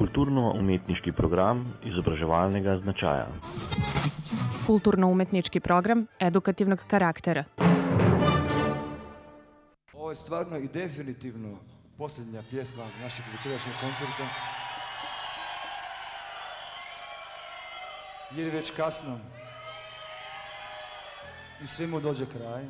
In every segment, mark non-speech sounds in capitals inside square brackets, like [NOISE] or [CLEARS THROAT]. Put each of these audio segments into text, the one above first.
Kulturno-umetniški program izobraževalnega značaja. Kulturno-umetnički program edukativnog karaktera. Ovo je stvarno i definitivno posljednja pjesma našeg večerašnjeg koncerta. Jer je već kasno i svemu dođe kraj.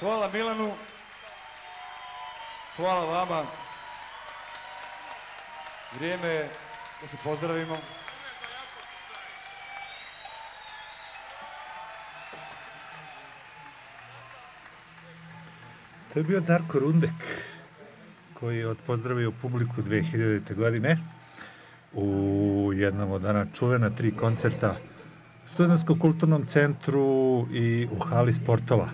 Hvala Milanu. Hvala vama. Vrijeme je da se pozdravimo. To je bio Darko Rundek, koji je odpozdravio publiku 2000. godine u jednom od dana čuvena tri koncerta u Studentskom kulturnom centru i u hali sportova.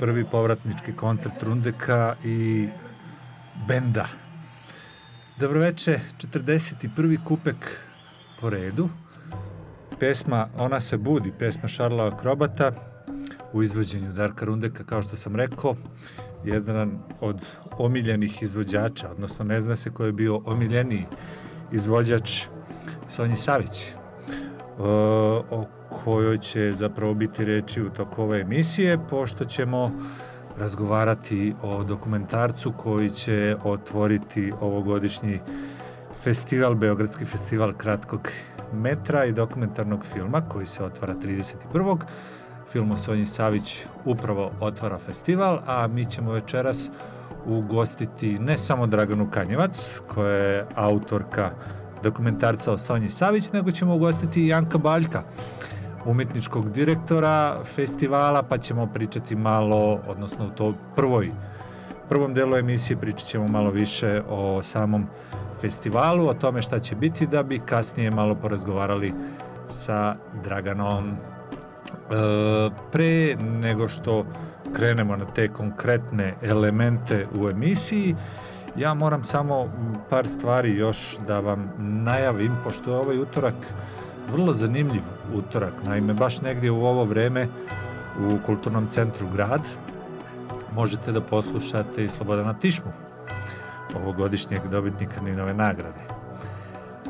Prvi povratnički koncert Rundeka i benda. Dobroveče, 41. kupek po redu. Pesma Ona se budi, pesma Šarla Akrobata u izvođenju Darka Rundeka, kao što sam rekao, jedan od omiljenih izvođača, odnosno ne zna se ko je bio omiljeniji izvođač Sonji Savić, o kojoj će zapravo biti reči u toku ove emisije, pošto ćemo razgovarati o dokumentarcu koji će otvoriti ovogodišnji festival, Beogradski festival kratkog metra i dokumentarnog filma koji se otvara 31 film o Sonji Savić upravo otvara festival, a mi ćemo večeras ugostiti ne samo Draganu Kanjevac, koja je autorka dokumentarca o Sonji Savić, nego ćemo ugostiti Janka Baljka, umetničkog direktora festivala, pa ćemo pričati malo, odnosno u to prvoj, prvom delu emisije pričat ćemo malo više o samom festivalu, o tome šta će biti, da bi kasnije malo porazgovarali sa Draganom. E, pre nego što krenemo na te konkretne elemente u emisiji, ja moram samo par stvari još da vam najavim, pošto je ovaj utorak vrlo zanimljiv utorak. Naime, baš negdje u ovo vreme u Kulturnom centru Grad možete da poslušate i Slobodana Tišmu, ovogodišnjeg dobitnika Ninove nagrade.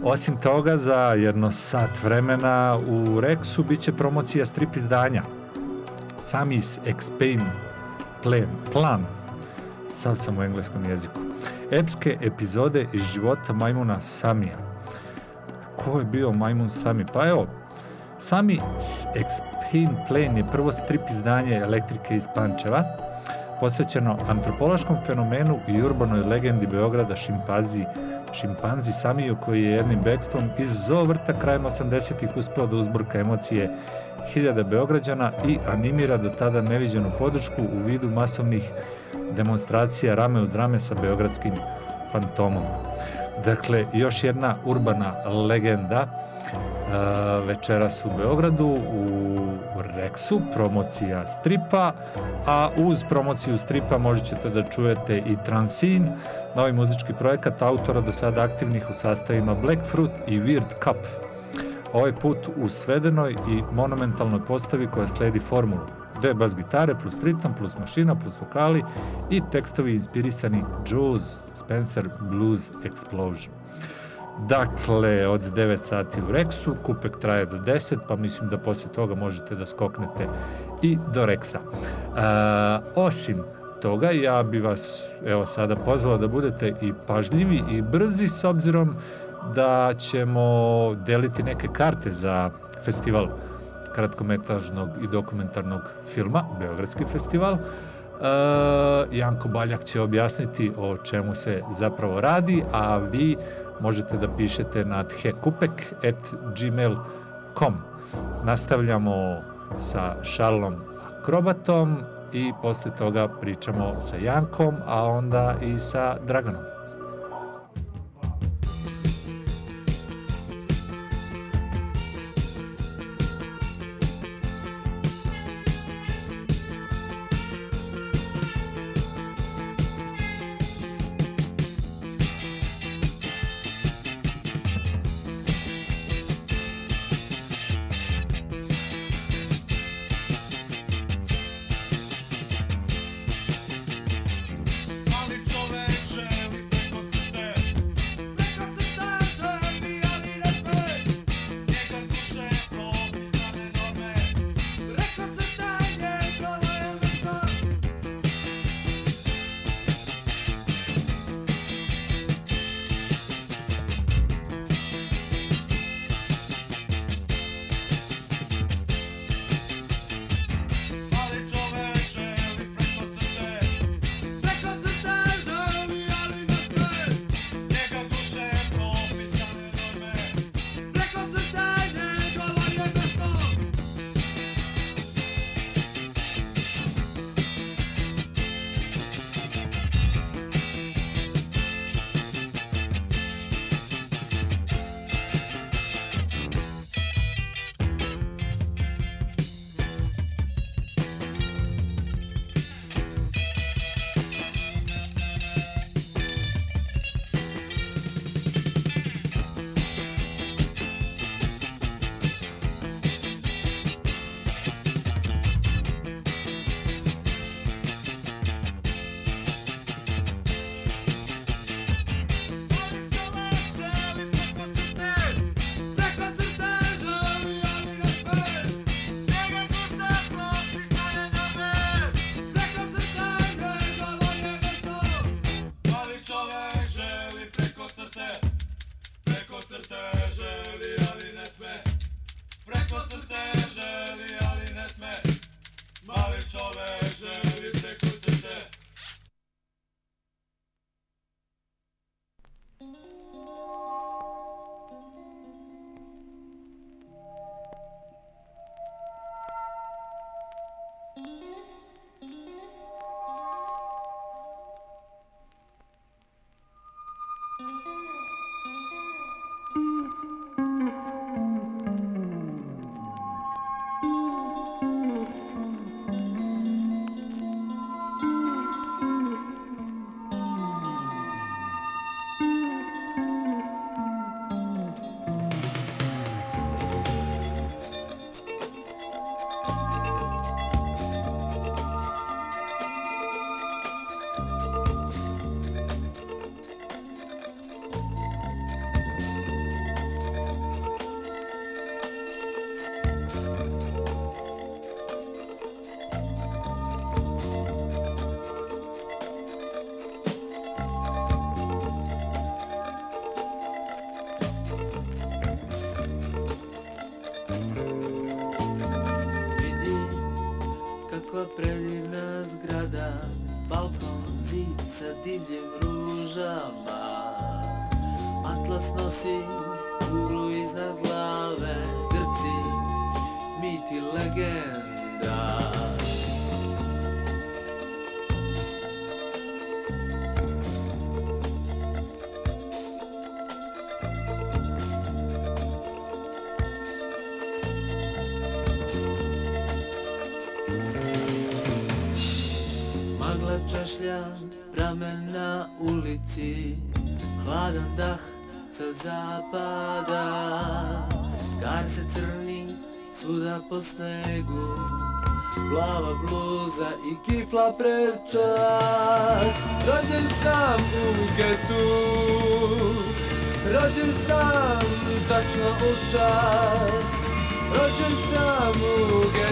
Osim toga, za jedno sat vremena u Rexu biće promocija strip izdanja Samis Explain Plan, plan sav sam u engleskom jeziku. Epske epizode iz života majmuna Samija. Ko je bio majmun Sami? Pa evo, Sami Explain Plan je prvo strip izdanje elektrike iz Pančeva, posvećeno antropološkom fenomenu i urbanoj legendi Beograda šimpanzi šimpanzi Samiju koji je jednim bekstvom iz zoovrta krajem 80-ih uspeo da uzburka emocije hiljada Beograđana i animira do tada neviđenu podršku u vidu masovnih demonstracija rame uz rame sa beogradskim fantomom. Dakle, još jedna urbana legenda večeras u Beogradu u Rexu, promocija stripa, a uz promociju stripa možete da čujete i Transin, novi muzički projekat autora do sada aktivnih u sastavima Blackfruit i Weird Cup. Ovaj put u svedenoj i monumentalnoj postavi koja sledi formulu. Dve bas gitare plus ritam plus mašina plus vokali i tekstovi inspirisani Joe's Spencer Blues Explosion. Dakle, od 9 sati u Rexu, kupek traje do 10, pa mislim da poslije toga možete da skoknete i do Rexa. E, osim toga, ja bi vas evo sada pozvao da budete i pažljivi i brzi s obzirom da ćemo deliti neke karte za festival kratkometražnog i dokumentarnog filma, Beogradski festival. E, Janko Baljak će objasniti o čemu se zapravo radi, a vi možete da pišete na thekupek.gmail.com. Nastavljamo sa Šarlom Akrobatom i posle toga pričamo sa Jankom, a onda i sa Draganom. razmišljam Ramen na ulici Hladan dah sa zapada. Kad se crni svuda po snegu Plava bluza i kifla pred čas Rođen sam u getu Rođen sam tačno u čas. Rođen sam u getu.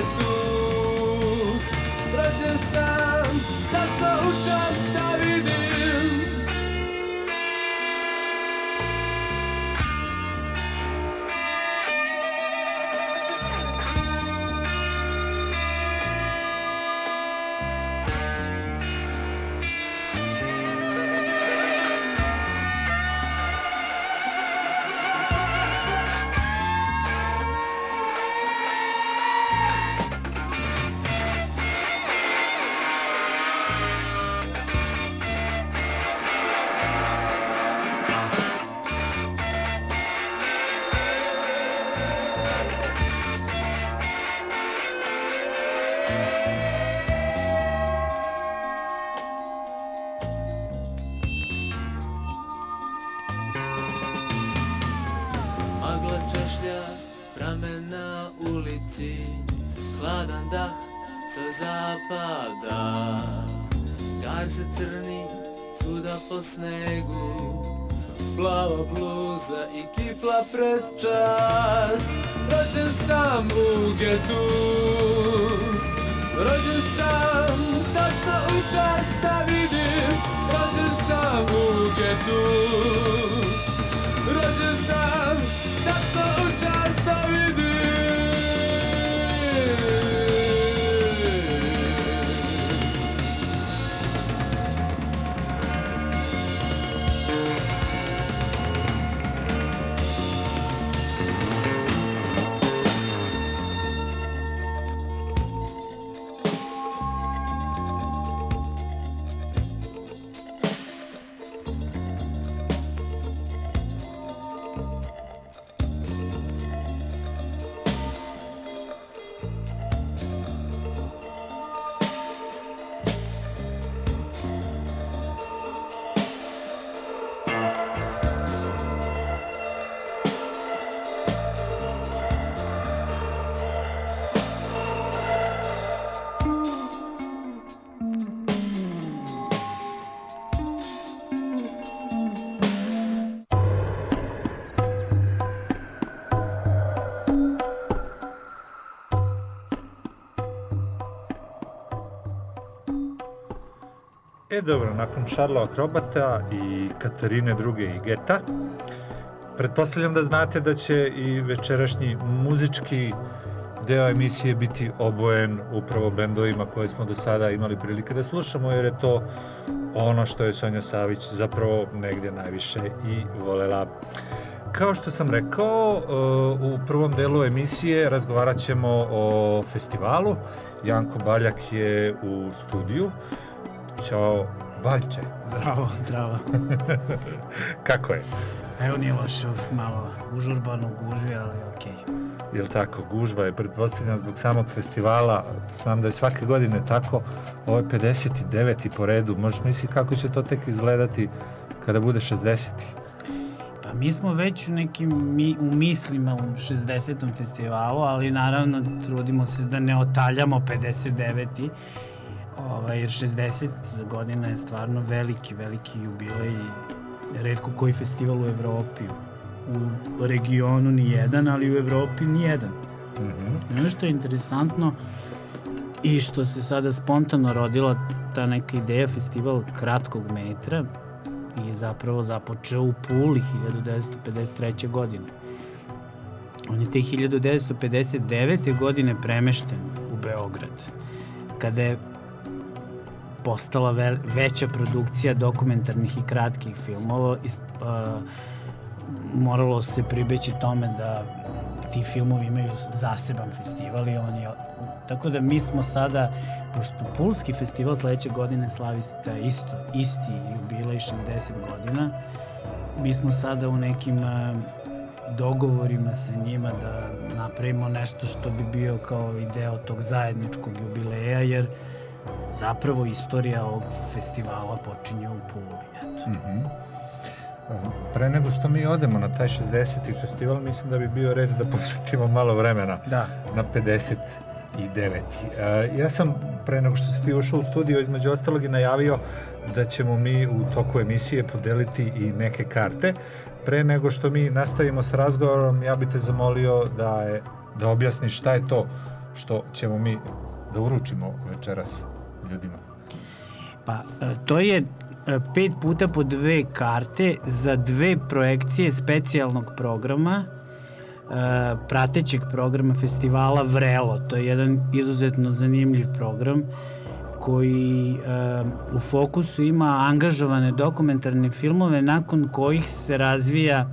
E dobro, nakon Šarla Akrobata i Katarine II i Geta, pretpostavljam da znate da će i večerašnji muzički deo emisije biti obojen upravo bendovima koje smo do sada imali prilike da slušamo, jer je to ono što je Sonja Savić zapravo negde najviše i volela. Kao što sam rekao, uh, u prvom delu emisije razgovarat ćemo o festivalu. Janko Baljak je u studiju. Ćao, Baljče. Zdravo, zdravo. [LAUGHS] Kako je? Evo nije loše, malo užurbano, gužvi, ali okej. Okay. Jel tako, gužva je pretpostavljena zbog samog festivala, znam da je svake godine tako, ovo je 59. po redu, možeš misliti kako će to tek izgledati kada bude 60. Pa mi smo već u nekim mi, u mislima u 60. festivalu, ali naravno trudimo se da ne otaljamo 59. Ovaj, jer 60 godina je stvarno veliki, veliki jubilej i redko koji festival u Evropi. U regionu ni jedan, ali u Evropi ni jedan. Mm -hmm. Ono što je interesantno i što se sada spontano rodila ta neka ideja festival kratkog metra, je zapravo započeo u Puli 1953. godine. On je te 1959. godine premešten u Beograd, kada je postala ve veća produkcija dokumentarnih i kratkih filmova. Is, uh, moralo se pribeći tome da ti filmovi imaju zaseban festival i on je tako da mi smo sada pošto Pulski festival sledeće godine slavi da isto isti jubilej 60 godina mi smo sada u nekim uh, dogovorima sa njima da napravimo nešto što bi bio kao i deo tog zajedničkog jubileja jer zapravo istorija ovog festivala počinje u Puli eto. Mm -hmm. Pre nego što mi odemo na taj 60. festival, mislim da bi bio red da posvetimo malo vremena da. na 59. Uh, ja sam, pre nego što si ti ušao u studio, između ostalog i najavio da ćemo mi u toku emisije podeliti i neke karte. Pre nego što mi nastavimo s razgovorom, ja bih te zamolio da, je, da objasniš šta je to što ćemo mi da uručimo večeras ljudima. Pa, to je pet puta po dve karte za dve projekcije specijalnog programa pratećeg programa festivala Vrelo. To je jedan izuzetno zanimljiv program koji u fokusu ima angažovane dokumentarne filmove nakon kojih se razvija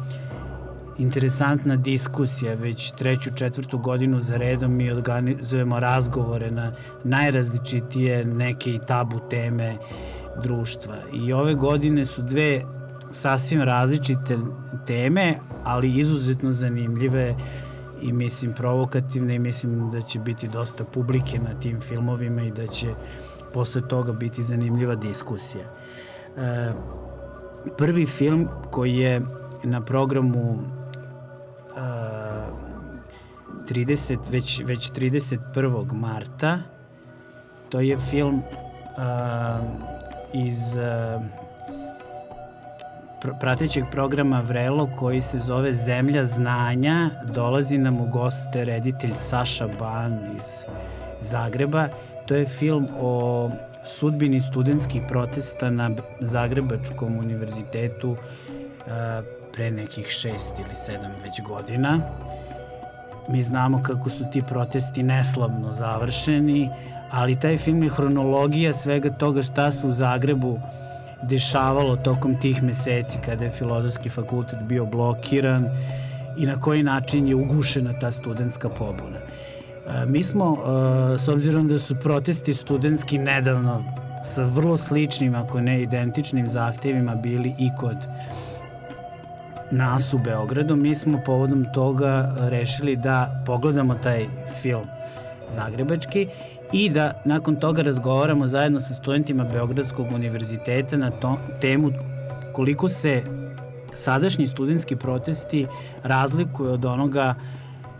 interesantna diskusija. Već treću, četvrtu godinu za redom mi organizujemo razgovore na najrazličitije neke i tabu teme društva. I ove godine su dve sasvim različite teme, ali izuzetno zanimljive i mislim provokativne i mislim da će biti dosta publike na tim filmovima i da će posle toga biti zanimljiva diskusija. E, prvi film koji je na programu 30, već, već 31. marta, to je film e, iz uh, pratećeg programa Vrelo koji se zove Zemlja znanja. Dolazi nam u goste reditelj Saša Ban iz Zagreba. To je film o sudbini studentskih protesta na Zagrebačkom univerzitetu uh, pre nekih šest ili sedam već godina. Mi znamo kako su ti protesti neslavno završeni, ali taj film je hronologija svega toga šta se u Zagrebu dešavalo tokom tih meseci kada je filozofski fakultet bio blokiran i na koji način je ugušena ta studentska pobuna. E, mi smo, e, s obzirom da su protesti studentski nedavno sa vrlo sličnim, ako ne identičnim zahtevima bili i kod nas u Beogradu, mi smo povodom toga rešili da pogledamo taj film zagrebački i da nakon toga razgovaramo zajedno sa studentima Beogradskog univerziteta na to, temu koliko se sadašnji studentski protesti razlikuju od onoga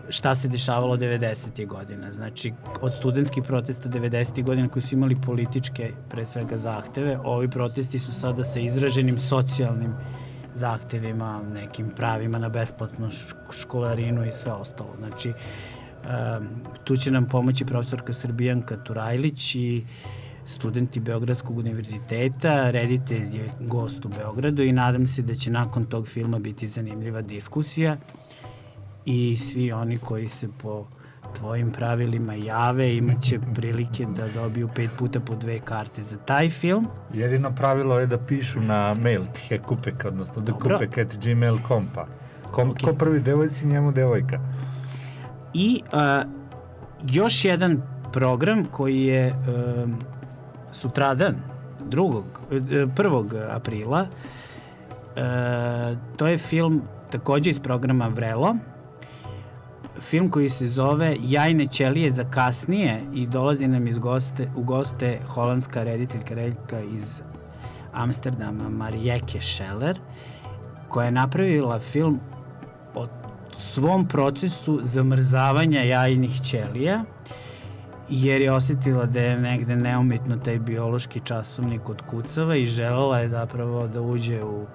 šta se dešavalo 90. godina. Znači, od studentskih protesta 90. godina koji su imali političke, pre svega, zahteve, ovi protesti su sada sa izraženim socijalnim zahtevima, nekim pravima na besplatnu školarinu i sve ostalo. Znači, tu će nam pomoći profesorka Srbijanka Turajlić i studenti Beogradskog univerziteta, reditelj je gost u Beogradu i nadam se da će nakon tog filma biti zanimljiva diskusija i svi oni koji se po tvojim pravilima jave, imaće [LAUGHS] prilike da dobiju pet puta po dve karte za taj film. Jedino pravilo je da pišu na mail thekupek, odnosno dekupek.gmail.com pa. Kom, okay. Ko prvi devojci, njemu devojka. I a, još jedan program koji je a, sutradan, drugog, prvog aprila, a, to je film takođe iz programa Vrelo, film koji se zove Jajne ćelije za kasnije i dolazi nam iz goste, u goste holandska rediteljka rediteljka iz Amsterdama Marijeke Scheller koja je napravila film o svom procesu zamrzavanja jajnih ćelija jer je osetila da je negde neumitno taj biološki časovnik od kucava i želela je zapravo da uđe u uh,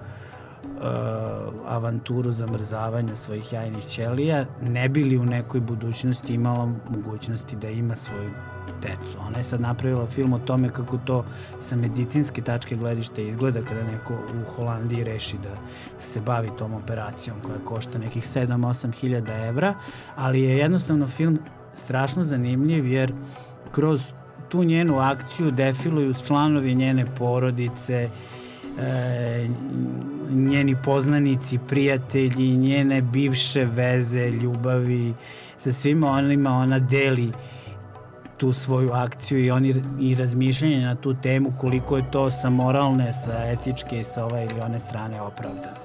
avanturu zamrzavanja svojih jajnih ćelija, ne bi li u nekoj budućnosti imala mogućnosti da ima svoju decu. Ona je sad napravila film o tome kako to sa medicinske tačke gledišta izgleda kada neko u Holandiji reši da se bavi tom operacijom koja košta nekih 7-8 hiljada evra, ali je jednostavno film strašno zanimljiv jer kroz tu njenu akciju defiluju članovi njene porodice, njeni poznanici, prijatelji, njene bivše veze, ljubavi, sa svima onima ona deli tu svoju akciju i oni i razmišljanje na tu temu koliko je to sa moralne, sa etičke i sa ove ili one strane opravdano.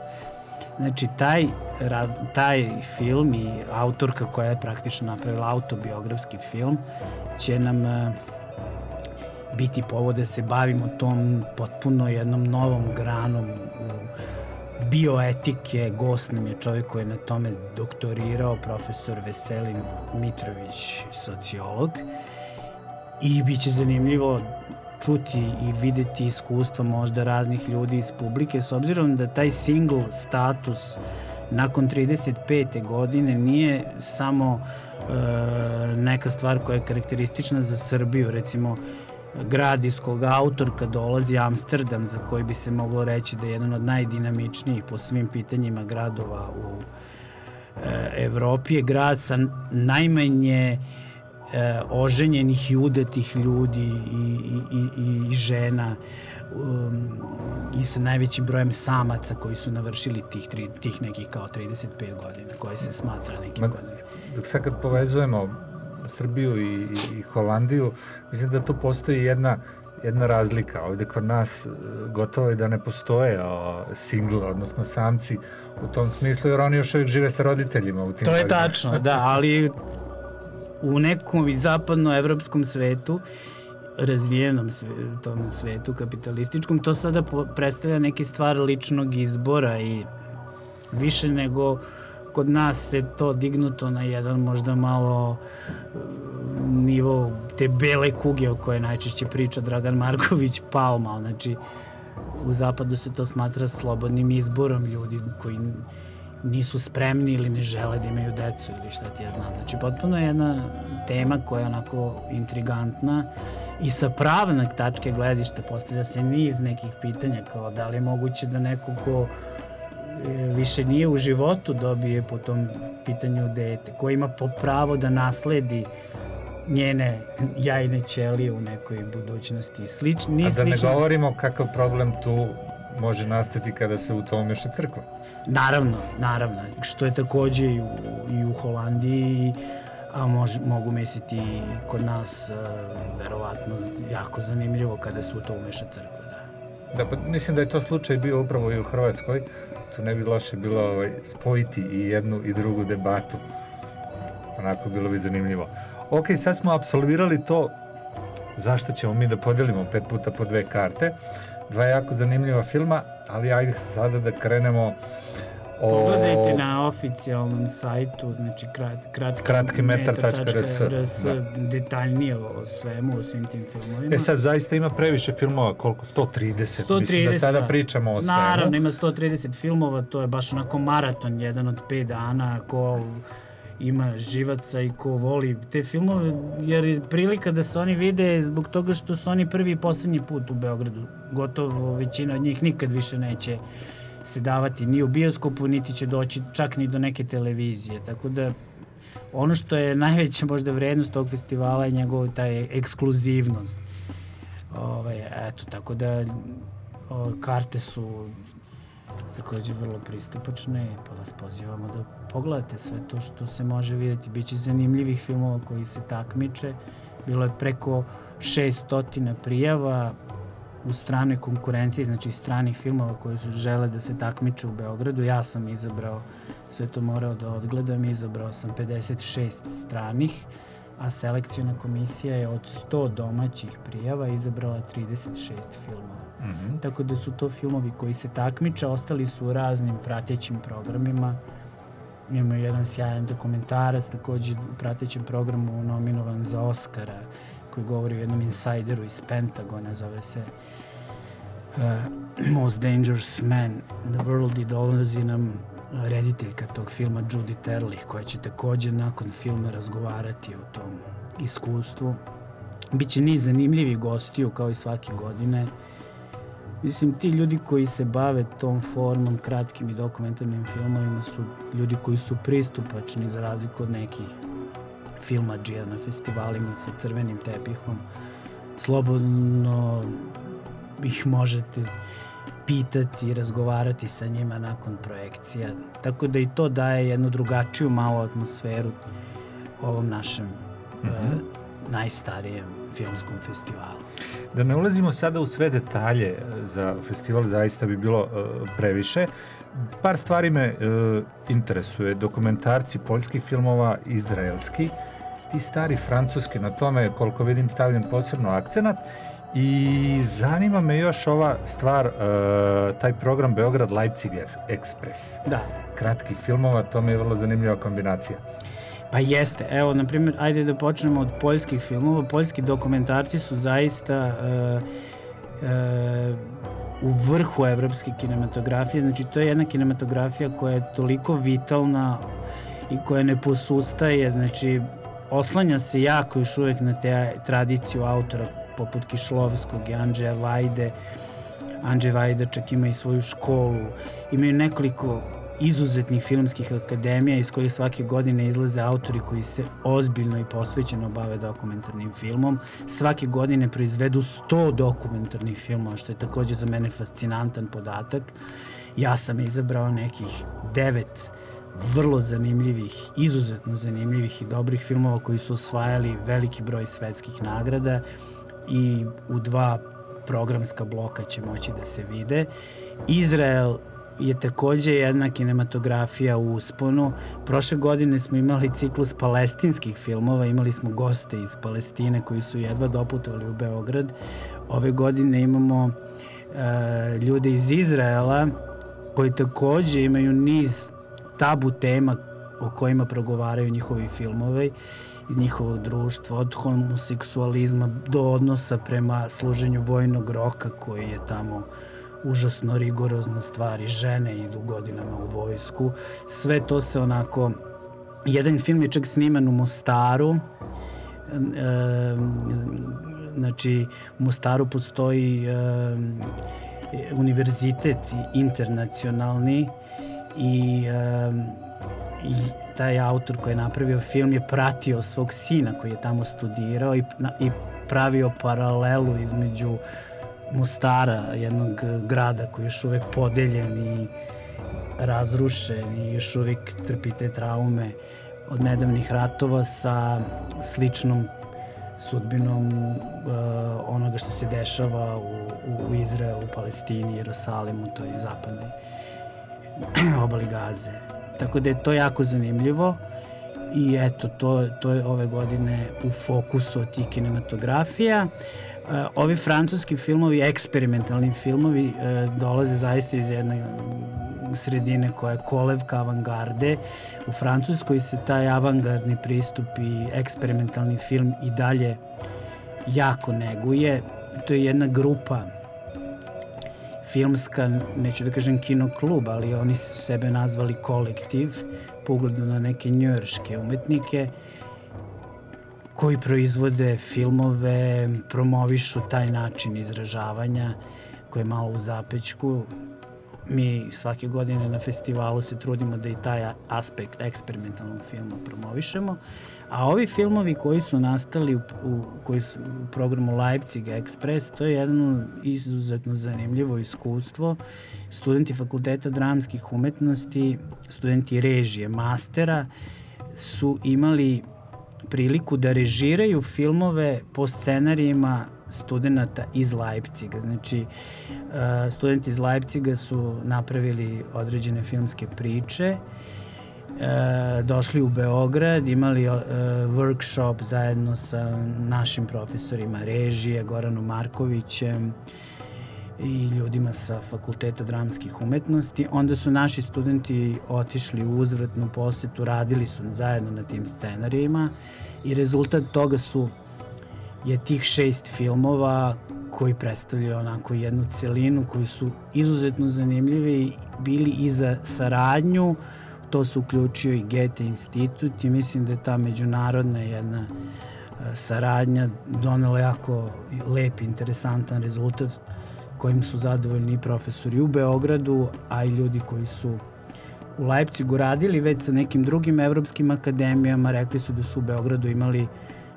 Znači, taj, raz, taj film i autorka koja je praktično napravila autobiografski film će nam uh, biti povod da se bavimo tom potpuno jednom novom granom bioetike. Gost nam je čovjek koji je na tome doktorirao, profesor Veselin Mitrović, sociolog. I bit će zanimljivo čuti i videti iskustva možda raznih ljudi iz publike, s obzirom da taj single status nakon 35. godine nije samo e, neka stvar koja je karakteristična za Srbiju. Recimo, grad iz koga autorka dolazi, Amsterdam, za koji bi se moglo reći da je jedan od najdinamičnijih po svim pitanjima gradova u e, Evropi, je grad sa najmanje e, oženjenih i udetih ljudi i, i, i, i žena um, i sa najvećim brojem samaca koji su navršili tih, tri, tih nekih kao 35 godina, koji se smatra nekim godinama. Dok sad kad povezujemo Srbiju i, i, i Holandiju, mislim da to postoji jedna jedna razlika. Ovde kod nas e, gotovo je da ne postoje o, single, odnosno samci u tom smislu, jer oni još uvijek žive sa roditeljima u tim To je godinama. tačno, da, ali u nekom zapadnoevropskom svetu razvijenom sve, tom svetu kapitalističkom, to sada predstavlja neki stvar ličnog izbora i više nego kod nas se to dignuto na jedan možda malo nivo te bele kuge o kojoj najčešće priča Dragan Marković Palma, znači u zapadu se to smatra slobodnim izborom ljudi koji nisu spremni ili ne žele da imaju decu ili šta ti ja znam. Znači, potpuno je jedna tema koja je onako intrigantna i sa pravne tačke gledišta postavlja se niz nekih pitanja kao da li je moguće da neko ko više nije u životu dobije po tom pitanju dete, ko ima po pravo da nasledi njene jajne ćelije u nekoj budućnosti. Slič, ni A da ne govorimo kakav problem tu može nastati kada se u to umeša crkva. Naravno, naravno. Što je takođe i u, i u Holandiji, a mož, mogu misliti i kod nas, uh, verovatno, jako zanimljivo kada se u to umeša crkva. Da, pa mislim da je to slučaj bio upravo i u Hrvatskoj. Tu ne bi loše bilo ovaj, spojiti i jednu i drugu debatu. Onako bilo bi zanimljivo. Ok, sad smo absolvirali to zašto ćemo mi da podelimo pet puta po dve karte. Dva jako zanimljiva filma, ali ajde sada da krenemo O... Pogledajte na oficijalnom sajtu, znači krat, kratki, kratki metar.rs rs, da. detaljnije o svemu, o svim tim filmovima. E sad, zaista ima previše filmova, koliko? 130, 130 mislim da sada da. pričamo o svemu. Naravno, ima 130 filmova, to je baš onako maraton, jedan od 5 dana, ko ima živaca i ko voli te filmove, jer je prilika da se oni vide zbog toga što su oni prvi i poslednji put u Beogradu. Gotovo većina od njih nikad više neće se davati ni u bioskopu, niti će doći čak ni do neke televizije. Tako da ono što je najveća možda vrednost tog festivala je njegov taj ekskluzivnost. Ovaj, eto, tako da o, karte su takođe vrlo pristupačne, pa vas pozivamo da pogledate sve to što se može videti. Biće zanimljivih filmova koji se takmiče. Bilo je preko 600 prijava u strane konkurencije, znači stranih filmova koji su žele da se takmiče u Beogradu. Ja sam izabrao, sve to morao da odgledam, izabrao sam 56 stranih, a selekcijona komisija je od 100 domaćih prijava izabrala 36 filmova. Mm -hmm. Tako da su to filmovi koji se takmiče, ostali su u raznim pratećim programima. Imamo jedan sjajan dokumentarac, takođe u pratećem programu nominovan za Oscara, koji govori o jednom insajderu iz Pentagona, zove se uh, Most Dangerous Man in the World i dolazi nam rediteljka tog filma Judy Terlich koja će takođe nakon filma razgovarati o tom iskustvu. Biće niz zanimljivih gostiju kao i svake godine. Mislim, ti ljudi koji se bave tom formom, kratkim i dokumentarnim filmovima su ljudi koji su pristupačni za razliku od nekih filmađija na festivalima sa crvenim tepihom. Slobodno ih možete pitati, razgovarati sa njima nakon projekcija. Tako da i to daje jednu drugačiju malu atmosferu ovom našem mm -hmm. uh, najstarijem filmskom festivalu. Da ne ulazimo sada u sve detalje za festival, zaista bi bilo uh, previše. Par stvari me uh, interesuje. Dokumentarci poljskih filmova, izraelski, ti stari francuski, na tome koliko vidim stavljen posebno akcenat I zanima me još ova stvar, uh, taj program Beograd Leipzig Express. Da. Kratki filmova, to mi je vrlo zanimljiva kombinacija. Pa jeste, evo, na primjer, ajde da počnemo od poljskih filmova. Poljski dokumentarci su zaista uh, uh, u vrhu evropske kinematografije. Znači, to je jedna kinematografija koja je toliko vitalna i koja ne posustaje. Znači, oslanja se jako još uvek na te tradiciju autora poput Kišlovskog i Andžeja Vajde. Andžej Vajda čak ima i svoju školu. Imaju nekoliko izuzetnih filmskih akademija iz kojih svake godine izlaze autori koji se ozbiljno i posvećeno bave dokumentarnim filmom. Svake godine proizvedu 100 dokumentarnih filmova, što je takođe za mene fascinantan podatak. Ja sam izabrao nekih devet vrlo zanimljivih, izuzetno zanimljivih i dobrih filmova koji su osvajali veliki broj svetskih nagrada i u dva programska bloka će moći da se vide. Izrael je takođe jedna kinematografija u usponu. Prošle godine smo imali ciklus palestinskih filmova, imali smo goste iz Palestine koji su jedva doputovali u Beograd. Ove godine imamo e, ljude iz Izraela koji takođe imaju niz tabu tema o kojima progovaraju njihovi filmovi iz njihovog društva, od homoseksualizma do odnosa prema služenju vojnog roka koji je tamo užasno rigorozna stvar i žene idu godinama u vojsku. Sve to se onako... Jedan film je čak sniman u Mostaru, e, znači u Mostaru postoji e, univerzitet internacionalni i, e, i taj autor koji je napravio film je pratio svog sina koji je tamo studirao i, na, i pravio paralelu između Mostara, jednog grada koji je još uvek podeljen i razrušen i još uvek trpi te traume od nedavnih ratova sa sličnom sudbinom uh, onoga što se dešava u, u, u Izraelu, Palestini, Jerusalimu, to je zapadnoj obali Gaze. Tako da je to jako zanimljivo i eto, to, to je ove godine u fokusu od tih kinematografija. E, ovi francuski filmovi, eksperimentalni filmovi, e, dolaze zaista iz jedne sredine koja je kolevka avangarde. U Francuskoj se taj avangardni pristup i eksperimentalni film i dalje jako neguje. To je jedna grupa filmska, neću da kažem kino klub, ali oni su sebe nazvali kolektiv, pogledu na neke njujorške umetnike, koji proizvode filmove, promovišu taj način izražavanja koji je malo u zapećku. mi svake godine na festivalu se trudimo da i taj aspekt eksperimentalnog filma promovišemo. A ovi filmovi koji su nastali u, u, koji su u programu Leipzig Express, to je jedno izuzetno zanimljivo iskustvo. Studenti fakulteta dramskih umetnosti, studenti režije, mastera, su imali priliku da režiraju filmove po scenarijima studenta iz Leipciga. Znači, uh, studenti iz Leipciga su napravili određene filmske priče, uh, došli u Beograd, imali uh, workshop zajedno sa našim profesorima režije, Goranom Markovićem, i ljudima sa Fakulteta dramskih umetnosti. Onda su naši studenti otišli u uzvratnu posetu, radili su zajedno na tim scenarijima i rezultat toga su je tih šest filmova koji predstavljaju onako jednu celinu koji su izuzetno zanimljivi bili i za saradnju to se uključio i Goethe institut i mislim da je ta međunarodna jedna saradnja donela jako lep, interesantan rezultat kojim su zadovoljni i profesori u Beogradu, a i ljudi koji su u Leipzigu radili već sa nekim drugim evropskim akademijama, rekli su da su u Beogradu imali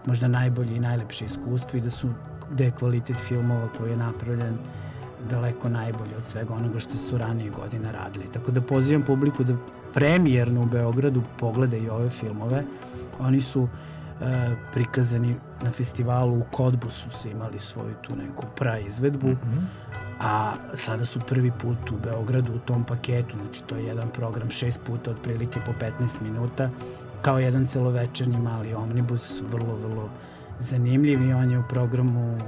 možda najbolje i najlepše iskustvo i da su da je kvalitet filmova koji je napravljen daleko najbolji od svega onoga što su ranije godina radili. Tako da pozivam publiku da premijerno u Beogradu pogleda i ove filmove. Oni su e, prikazani na festivalu u Kodbusu su imali svoju tu neku praizvedbu, mm -hmm. a sada su prvi put u Beogradu u tom paketu, znači to je jedan program šest puta otprilike po 15 minuta, kao jedan celovečerni mali omnibus, vrlo, vrlo zanimljiv i on je u programu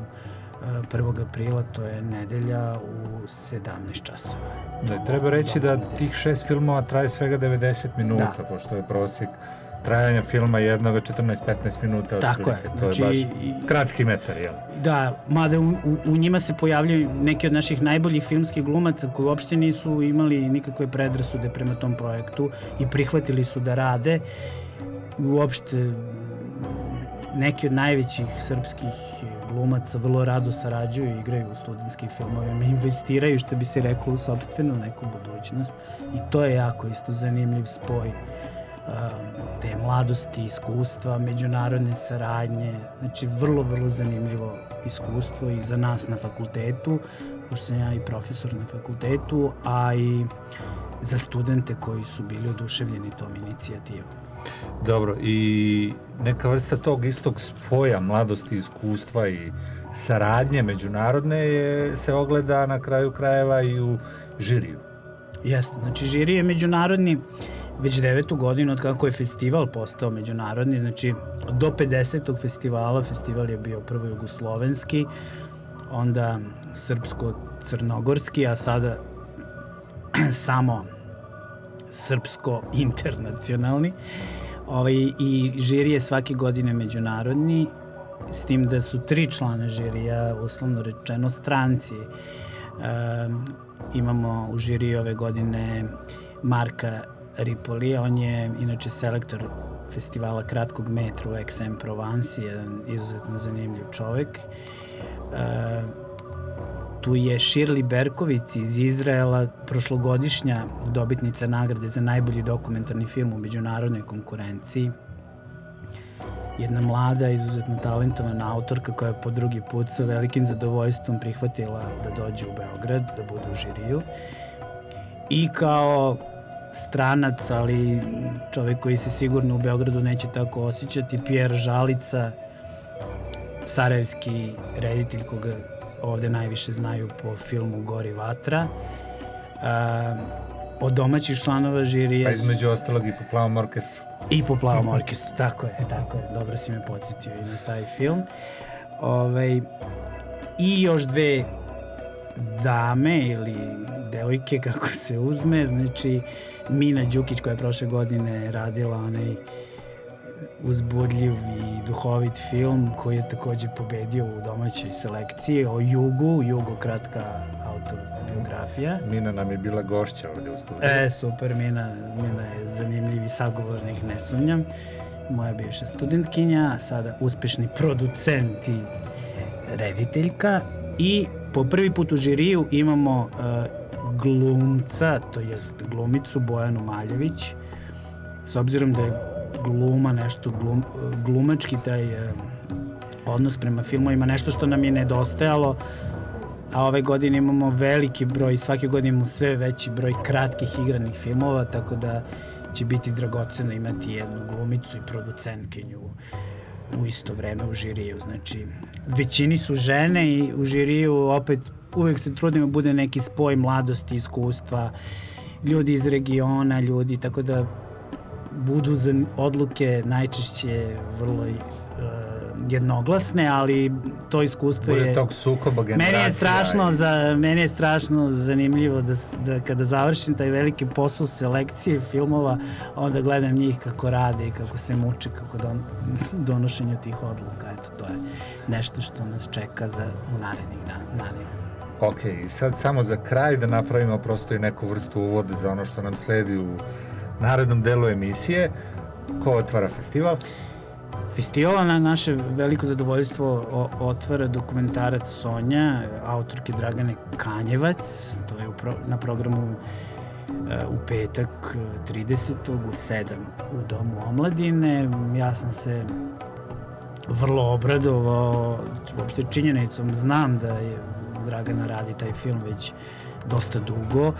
1. aprila, to je nedelja u 17 časova. Da, treba reći da tih šest filmova traje svega 90 minuta, da. pošto je prosek trajanja filma jednog 14-15 minuta. Tako je. To znači, je baš kratki metar, jel? Da, mada u, u, njima se pojavljaju neki od naših najboljih filmskih glumaca koji uopšte nisu imali nikakve predrasude prema tom projektu i prihvatili su da rade. Uopšte neki od najvećih srpskih glumaca vrlo rado sarađuju i igraju u studentskim filmovima, investiraju, što bi se reklo, u sobstvenu neku budućnost. I to je jako isto zanimljiv spoj te mladosti, iskustva, međunarodne saradnje. Znači, vrlo, vrlo zanimljivo iskustvo i za nas na fakultetu, pošto sam ja i profesor na fakultetu, a i za studente koji su bili oduševljeni tom inicijativom. Dobro, i neka vrsta tog istog spoja mladosti, iskustva i saradnje međunarodne je, se ogleda na kraju krajeva i u žiriju. Jeste, znači žiri je međunarodni već devetu godinu od kako je festival postao međunarodni, znači do 50. festivala, festival je bio prvo jugoslovenski, onda srpsko-crnogorski, a sada [CLEARS THROAT] samo srpsko-internacionalni. Ovaj, I žiri je svake godine međunarodni, s tim da su tri člana žirija, uslovno rečeno, stranci. E, imamo u žiriji ove godine Marka Ripoli, on je inače selektor festivala kratkog metra u XM Provence, jedan izuzetno zanimljiv čovek. E, tu je Shirley Berkovic iz Izraela, prošlogodišnja dobitnica nagrade za najbolji dokumentarni film u međunarodnoj konkurenciji. Jedna mlada, izuzetno talentovana autorka koja je po drugi put sa velikim zadovoljstvom prihvatila da dođe u Beograd, da bude u žiriju. I kao stranac, ali čovek koji se sigurno u Beogradu neće tako osjećati, Pierre Žalica, sarajevski reditelj koga ovde najviše znaju po filmu Gori vatra. Uh, od domaćih članova žirija... Pa između ostalog i po plavom orkestru. I po plavom [LAUGHS] orkestru, tako je, tako je. Dobro si me podsjetio i na taj film. Ovaj, I još dve dame ili devojke, kako se uzme, znači Mina Đukić koja je prošle godine radila onaj uzbudljiv i duhovit film koji je takođe pobedio u domaćoj selekciji o Jugu, Jugo kratka autobiografija. Mina nam je bila gošća ovde u studiju. E, super, Mina, Mina je zanimljivi sagovornik, ne sumnjam. Moja bivša studentkinja, sada uspešni producent i rediteljka i po prvi put u žiriju imamo uh, glumca, to jest glumicu Bojanu Maljević, s obzirom da je gluma nešto glum, glumački taj e, odnos prema filmu ima nešto što nam je nedostajalo a ove godine imamo veliki broj, svake godine imamo sve veći broj kratkih igranih filmova, tako da će biti dragoceno imati jednu glumicu i producentkinju u isto vreme u žiriju. Znači, većini su žene i u žiriju opet uvek se trudimo da bude neki spoj mladosti, iskustva, ljudi iz regiona, ljudi, tako da budu za odluke najčešće vrlo jednoglasne, ali to iskustvo Bude je... tog sukoba generacija. Meni je strašno, i- za, meni je strašno zanimljivo da, da kada završim taj veliki posao selekcije filmova, onda gledam njih kako rade i kako se muče, kako don, donošenju tih odluka. Eto, to je nešto što nas čeka za u narednih dan, danima. Ok, i sad samo za kraj da napravimo prosto i neku vrstu uvode za ono što nam sledi u narednom delu emisije. Ko otvara festival? Festival na naše veliko zadovoljstvo otvara dokumentarac Sonja, autorke Dragane Kanjevac, to je na programu e, u petak e, 30. u 7 u Domu omladine. Ja sam se vrlo obradovao uopšte činjenicom. Znam da je Dragana radi taj film već dosta dugo,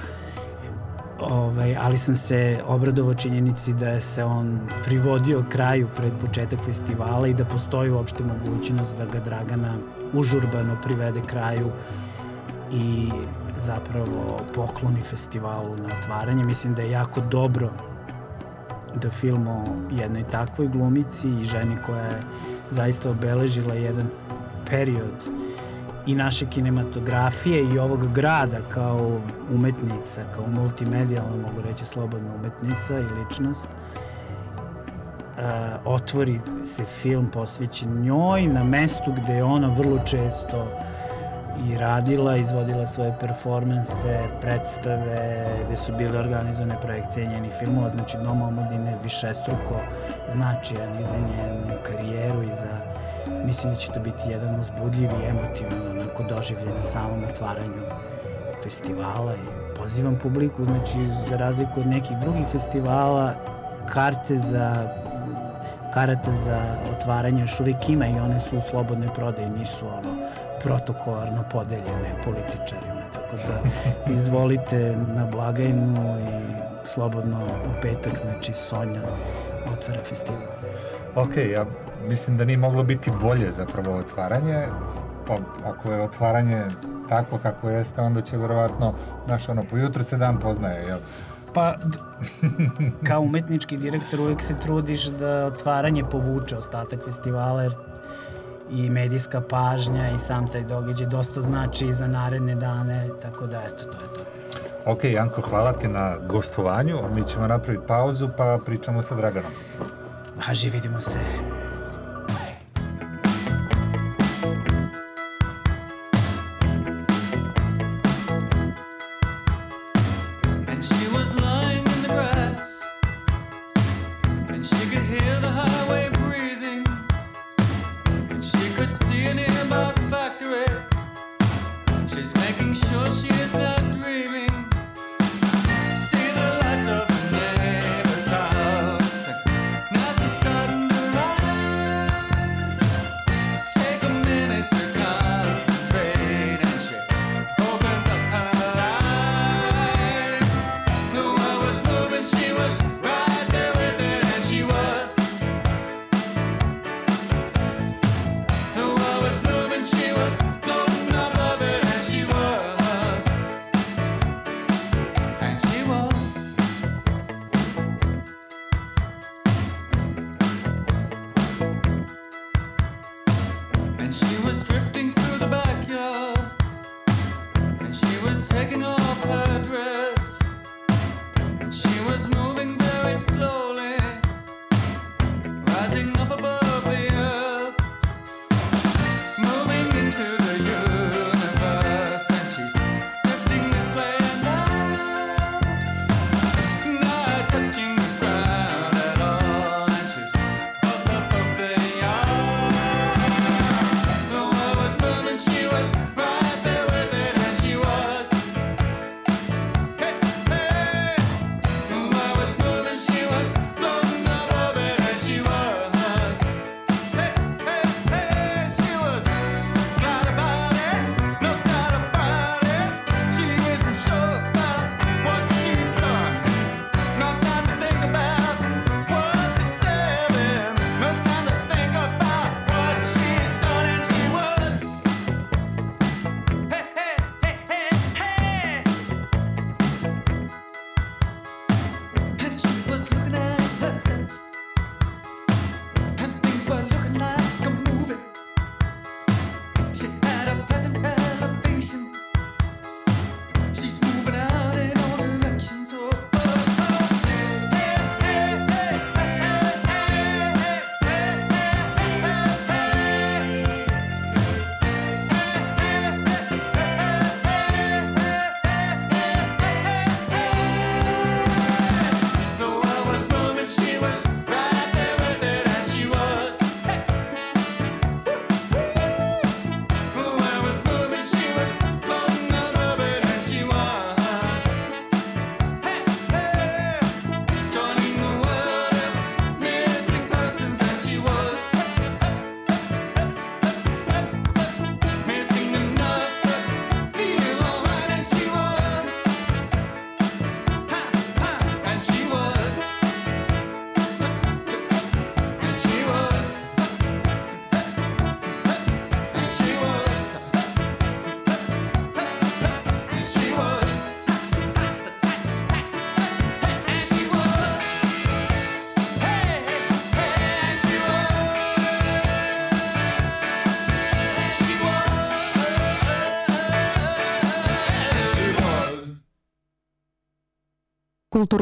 ovaj, ali sam se obradovao činjenici da se on privodio kraju pred početak festivala i da postoji uopšte mogućnost da ga Dragana užurbano privede kraju i zapravo pokloni festivalu na otvaranje. Mislim da je jako dobro da film o jednoj takvoj glumici i ženi koja je zaista obeležila jedan period i naše kinematografije i ovog grada kao umetnica, kao multimedijalna, mogu reći slobodna umetnica i ličnost, uh, otvori se film posvećen njoj na mestu gde je ona vrlo često i radila, izvodila svoje performanse, predstave, gde su bile organizovane projekcije njenih filmova, znači Dom omladine višestruko značajan i za njenu karijeru i za mislim da će to biti jedan uzbudljiv i emotivan onako doživlje na samom otvaranju festivala i pozivam publiku, znači za razliku od nekih drugih festivala, karte za karata za otvaranje još uvijek ima i one su u slobodnoj prodaji, nisu ono protokolarno podeljene političarima, tako da [LAUGHS] izvolite na blagajnu i slobodno u petak, znači Sonja otvara festival. Ok, ja mislim da nije moglo biti bolje zapravo otvaranje. Pa, ako je otvaranje takvo kako jeste, onda će verovatno, znaš, ono, po jutru se dan poznaje, jel? Pa, [LAUGHS] kao umetnički direktor uvijek se trudiš da otvaranje povuče ostatak festivala, jer i medijska pažnja i sam taj događaj dosta znači i za naredne dane, tako da eto, to je to. Ok, Janko, hvala ti na gostovanju. Mi ćemo napraviti pauzu pa pričamo sa Draganom. Haži, vidimo se.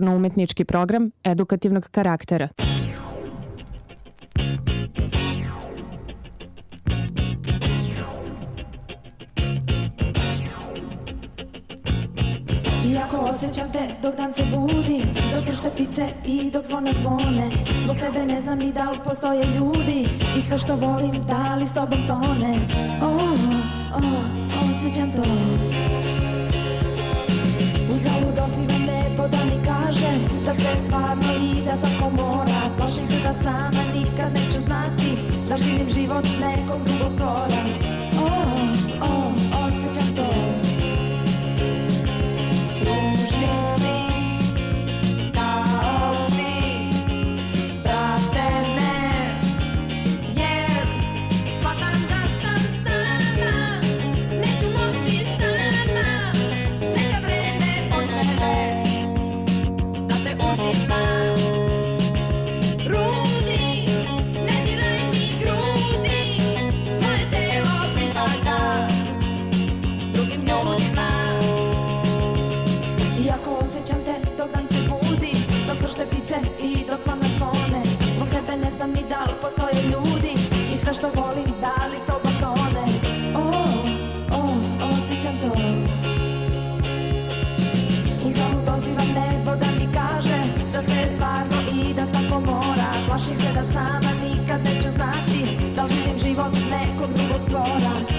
Kulturno-umetnički program edukativnog karaktera. Iako osjećam te dok dan se budi Dok pršte ptice i dok zvone zvone Zbog tebe ne znam ni da li postoje ljudi I sve što volim da li s tobom tone Oh, oh, osjećam to Da sve stvarno i da tako mora. Plašim se da sama nikad neću znati Da živim život nekog drugog stvora Oh, oh, mora Plašim se da sama nikad neću znati Da li živim život nekog drugog stvora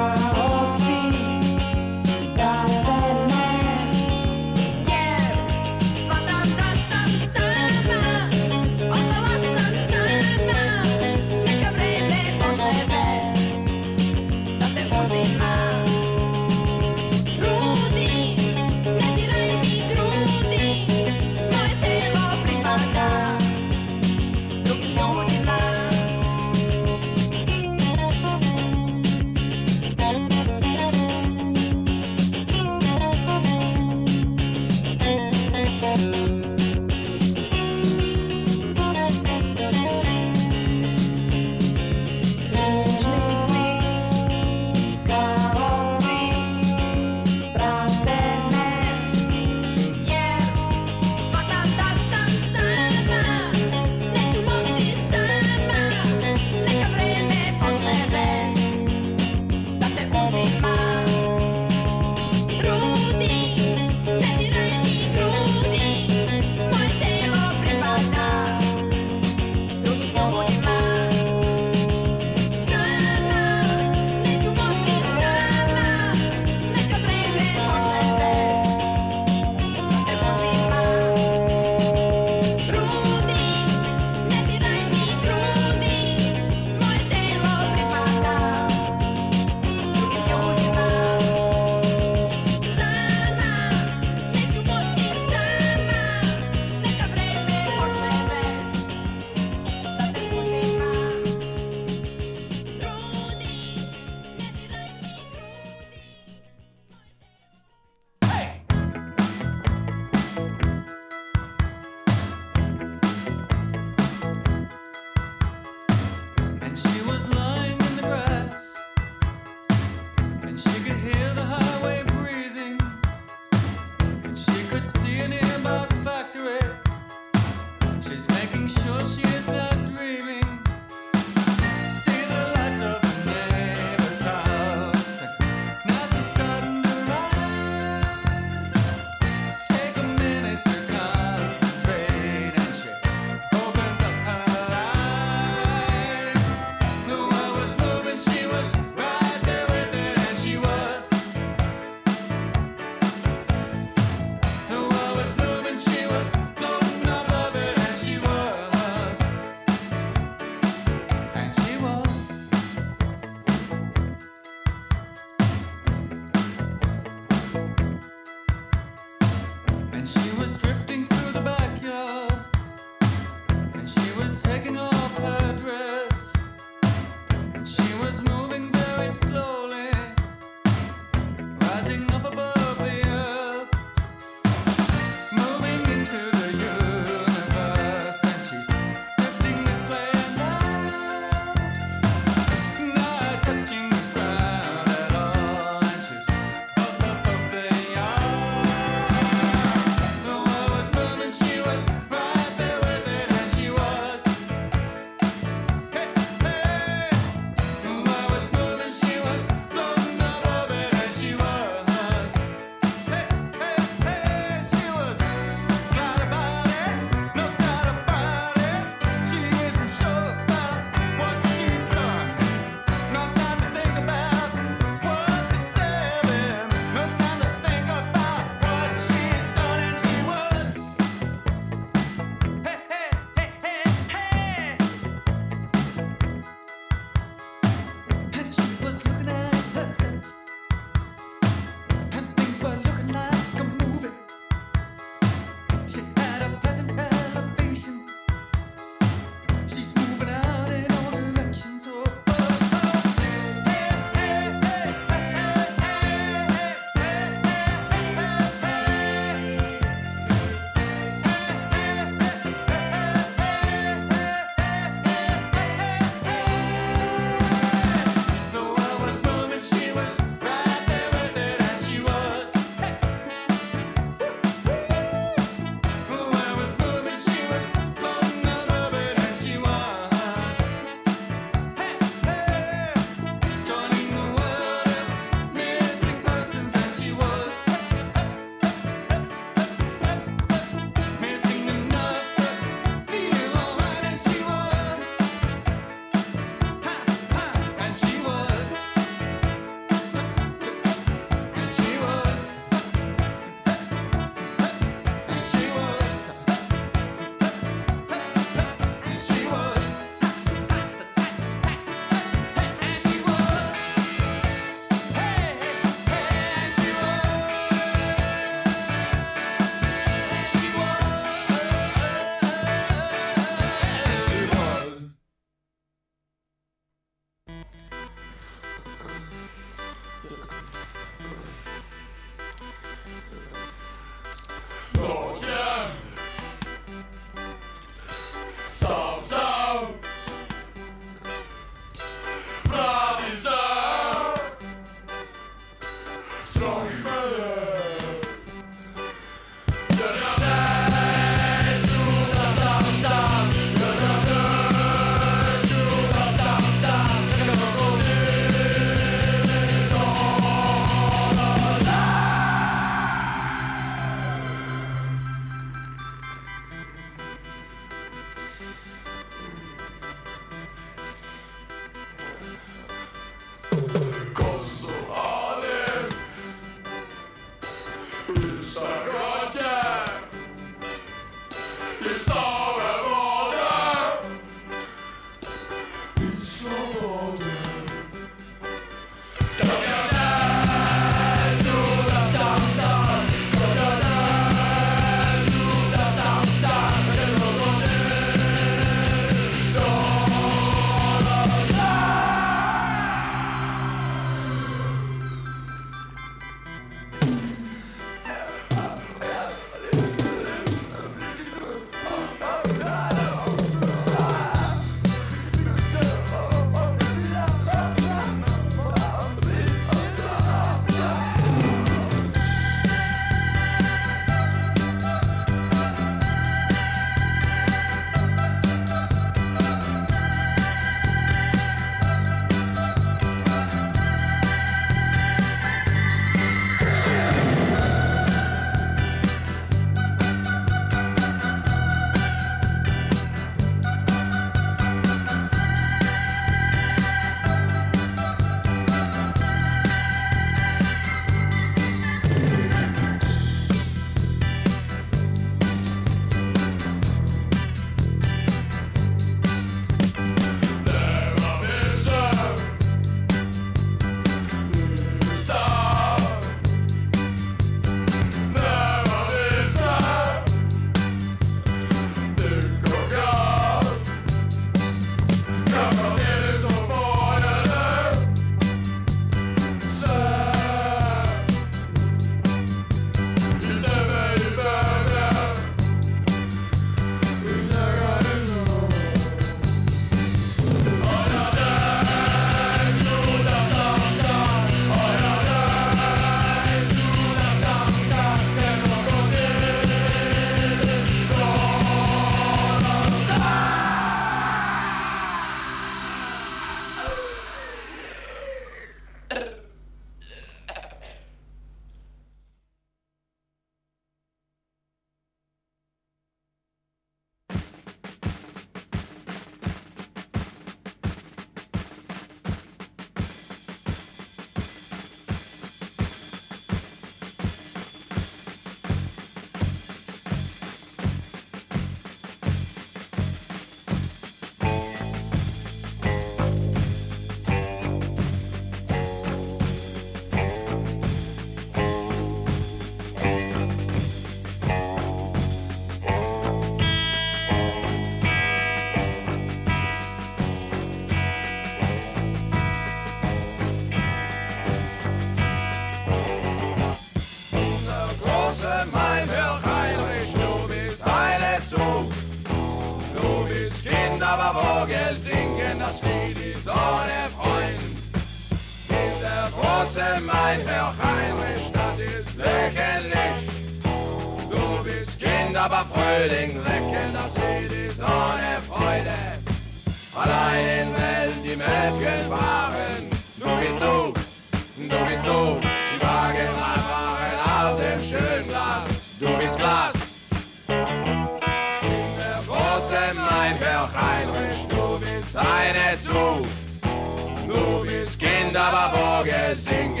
Zauberwoge singen.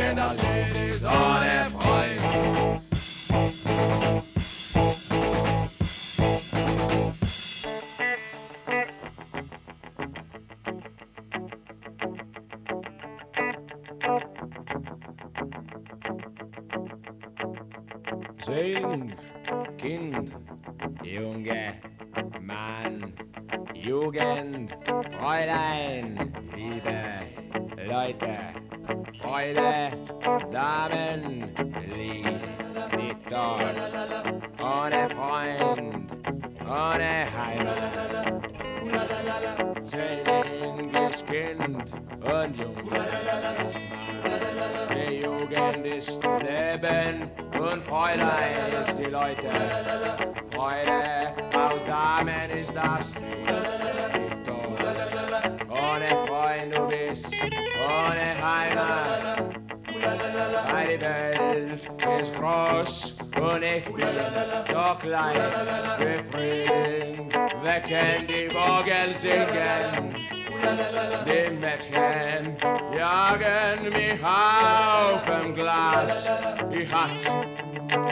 Hat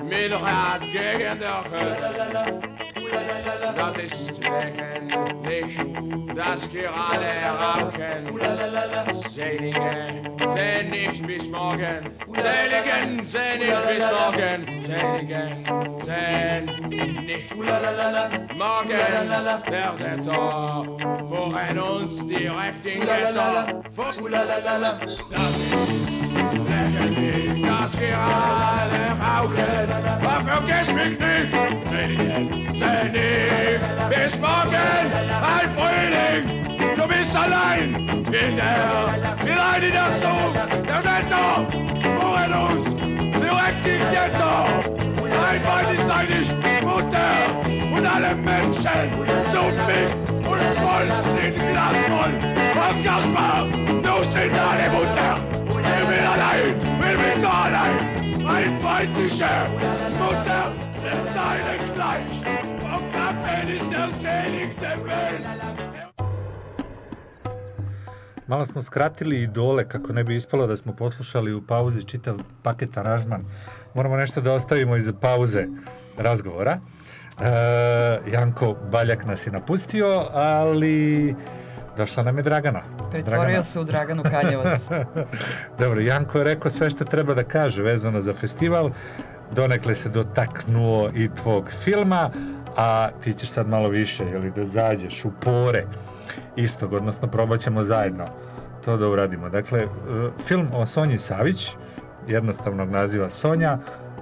mit Rad gegen. Das ist lächerlich, das gerade rauchen. Selige, seh nicht bis morgen. Seligen, seh nicht bis morgen. Seligen, seh nicht morgen. Der der Tor, worin uns direkt in Getter. Das ist lächerlich, das gerade rauchen. Aber vergiss mich nicht, Seligen, seh nicht bis morgen. Ein Frühling, du bist allein in der, in der Ghetto, worin uns direkt in Ghetto. Ein Bein ist eigentlich Mutter und alle Menschen sind mich und voll sind glasvoll. Und Kaspar, du sind alle Mutter. Ich bin allein, allein. Ein weißische Mutter ist deine gleich. Und Pappen ist der seligste Welt. Malo smo skratili idole kako ne bi ispalo da smo poslušali u pauzi čitav paket aranžman. Moramo nešto da ostavimo iza pauze razgovora. E, Janko Baljak nas je napustio, ali došla nam je Dragana. Pretvorio se u Draganu Kaljevac. [LAUGHS] Dobro, Janko je rekao sve što treba da kaže vezano za festival. Donekle se dotaknuo i tvog filma, a ti ćeš sad malo više, jeli, da zađeš u pore istog, odnosno probat ćemo zajedno to da uradimo. Dakle, e, film o Sonji Savić, jednostavnog naziva Sonja,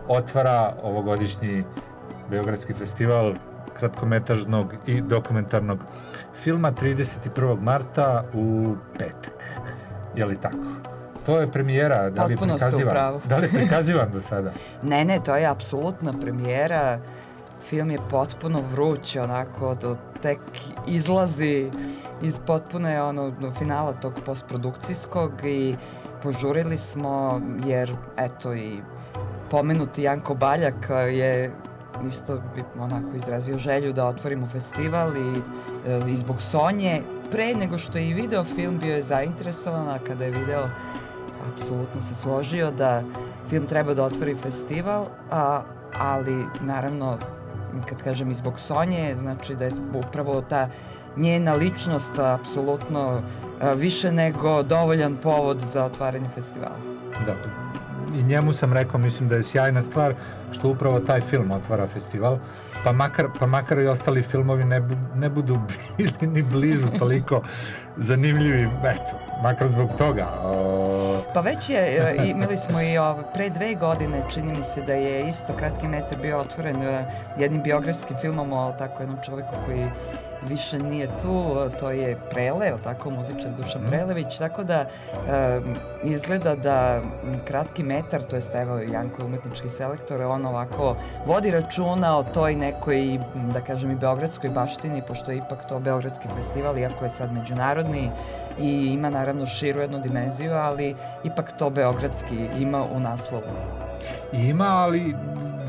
otvara ovogodišnji Beogradski festival kratkometražnog i dokumentarnog filma 31. marta u petak. Je li tako? To je premijera, da li je prikazivan? Da li je prikazivan do sada? [LAUGHS] Ne, ne, to je apsolutna premijera. Film je potpuno vruć, onako, do, tek izlazi iz potpune ono, do finala tog postprodukcijskog i požurili smo jer, eto, i pomenuti Janko Baljak je isto bi onako izrazio želju da otvorimo festival i, i zbog Sonje. Pre nego što je i video film bio je zainteresovan, a kada je video apsolutno se složio da film treba da otvori festival, a, ali naravno kad kažem i zbog Sonje, znači da je upravo ta njena ličnost apsolutno više nego dovoljan povod za otvaranje festivala. Da, i njemu sam rekao, mislim da je sjajna stvar što upravo taj film otvara festival, pa makar, pa makar i ostali filmovi ne, ne budu [LAUGHS] bili ni blizu toliko zanimljivi, eto, makar zbog toga. O, Pa već je, e, imali smo i ov, pre dve godine, čini mi se da je isto kratki metar bio otvoren e, jednim biografskim filmom o tako jednom čoveku koji više nije tu, to je Prele, tako, muzičar Dušan Mhm. Prelević, tako da e, izgleda da kratki metar, to jest evo Janko je umetnički selektor, on ovako vodi računa o toj nekoj, da kažem i beogradskoj baštini, pošto je ipak to beogradski festival, iako je sad međunarodni i ima naravno širu jednu dimenziju, ali ipak to beogradski ima u naslovu. Ima, ali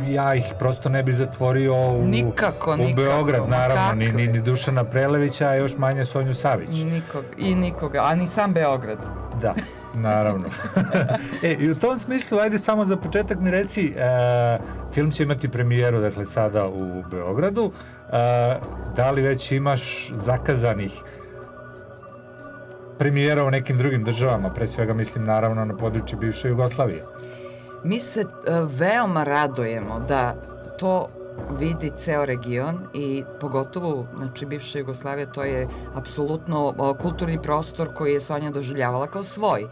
ja ih prosto ne bi zatvorio u, Nikako, u nikako, Beograd, naravno, ni, ni, ni Dušana Prelevića, a još manje Sonju Savić. Nikog, I nikoga, a ni sam Beograd. Da, naravno. [LAUGHS] e, i u tom smislu, ajde samo za početak mi reci, e, film će imati premijeru, dakle, sada u Beogradu. E, da li već imaš zakazanih premijera u nekim drugim državama, pre svega mislim naravno na području bivše Jugoslavije? Mi se e, veoma radujemo da to vidi ceo region i pogotovo, znači, bivša Jugoslavija, to je apsolutno kulturni prostor koji je Sonja doživljavala kao svoj.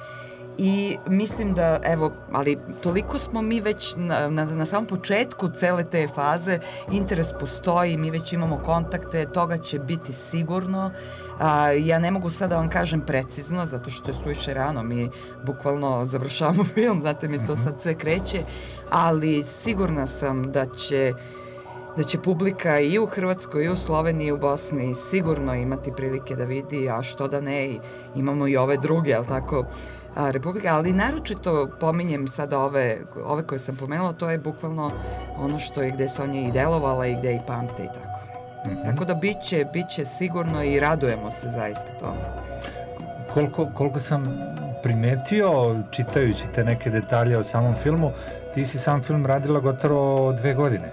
I mislim da, evo, ali toliko smo mi već na, na, na samom početku cele te faze, interes postoji, mi već imamo kontakte, toga će biti sigurno. A, ja ne mogu sad da vam kažem precizno, zato što je suviše rano, mi bukvalno završavamo [LAUGHS] film, znate mi to sad sve kreće, ali sigurna sam da će da će publika i u Hrvatskoj i u Sloveniji i u Bosni sigurno imati prilike da vidi, a što da ne, i imamo i ove druge, ali tako, a, republike, ali naročito pominjem sada ove, ove koje sam pomenula, to je bukvalno ono što je gde Sonja i delovala i gde i pamte i tako. Tako da biće, biće sigurno i radujemo se zaista tome. Koliko, koliko sam primetio, čitajući te neke detalje o samom filmu, ti si sam film radila gotovo dve godine.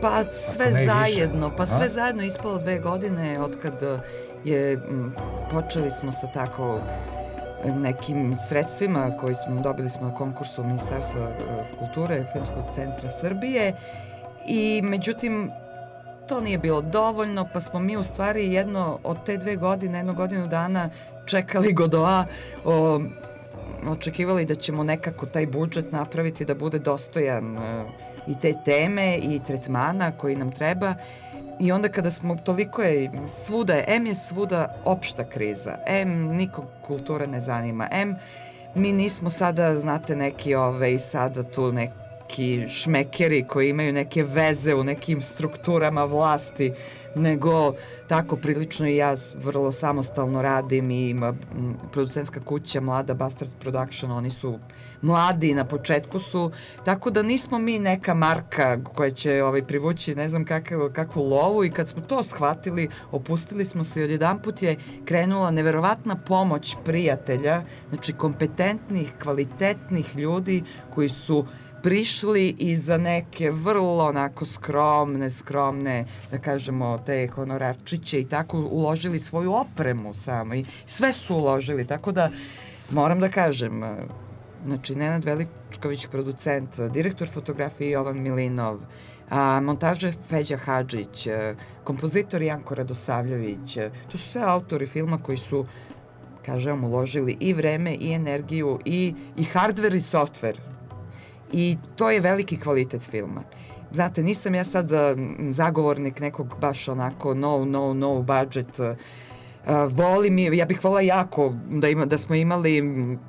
Pa sve i više. zajedno, pa sve A? zajedno ispalo dve godine od kad je, m, počeli smo sa tako e, nekim sredstvima koji smo dobili smo na konkursu Ministarstva e, kulture Filmskog centra Srbije i međutim to nije bilo dovoljno pa smo mi u stvari jedno od te dve godine, jednu godinu dana čekali Godoa o, očekivali da ćemo nekako taj budžet napraviti da bude dostojan e, i te teme i tretmana koji nam treba. I onda kada smo toliko je svuda je, M je svuda opšta kriza, M nikog kultura ne zanima, M mi nismo sada, znate, neki ove sada tu neki šmekeri koji imaju neke veze u nekim strukturama vlasti, nego tako prilično i ja vrlo samostalno radim i ima producentska kuća Mlada Bastards Production, oni su mladi na početku su, tako da nismo mi neka marka koja će ovaj, privući ne znam kakav, kakvu lovu i kad smo to shvatili, opustili smo se i odjedanput je krenula neverovatna pomoć prijatelja, znači kompetentnih, kvalitetnih ljudi koji su prišli i za neke vrlo onako skromne, skromne, da kažemo, te honorarčiće i tako uložili svoju opremu samo. I sve su uložili, tako da moram da kažem, znači Nenad Veličković, producent, direktor fotografije Jovan Milinov, a, montaže Feđa Hadžić, kompozitor Janko Radosavljević, to su sve autori filma koji su kažem, uložili i vreme i energiju i, i hardware i software i to je veliki kvalitet filma. Znate, nisam ja sad zagovornik nekog baš onako no, no, no budget uh, volim, ja bih volila jako da, ima, da smo imali,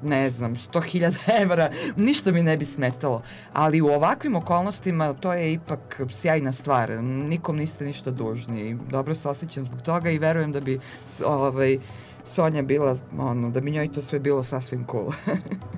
ne znam, 100.000 [LAUGHS] evra, ništa mi ne bi smetalo. Ali u ovakvim okolnostima to je ipak sjajna stvar. Nikom niste ništa dužni. Dobro se osjećam zbog toga i verujem da bi ovaj, Sonja bila, ono, da bi njoj to sve bilo sasvim cool. [LAUGHS]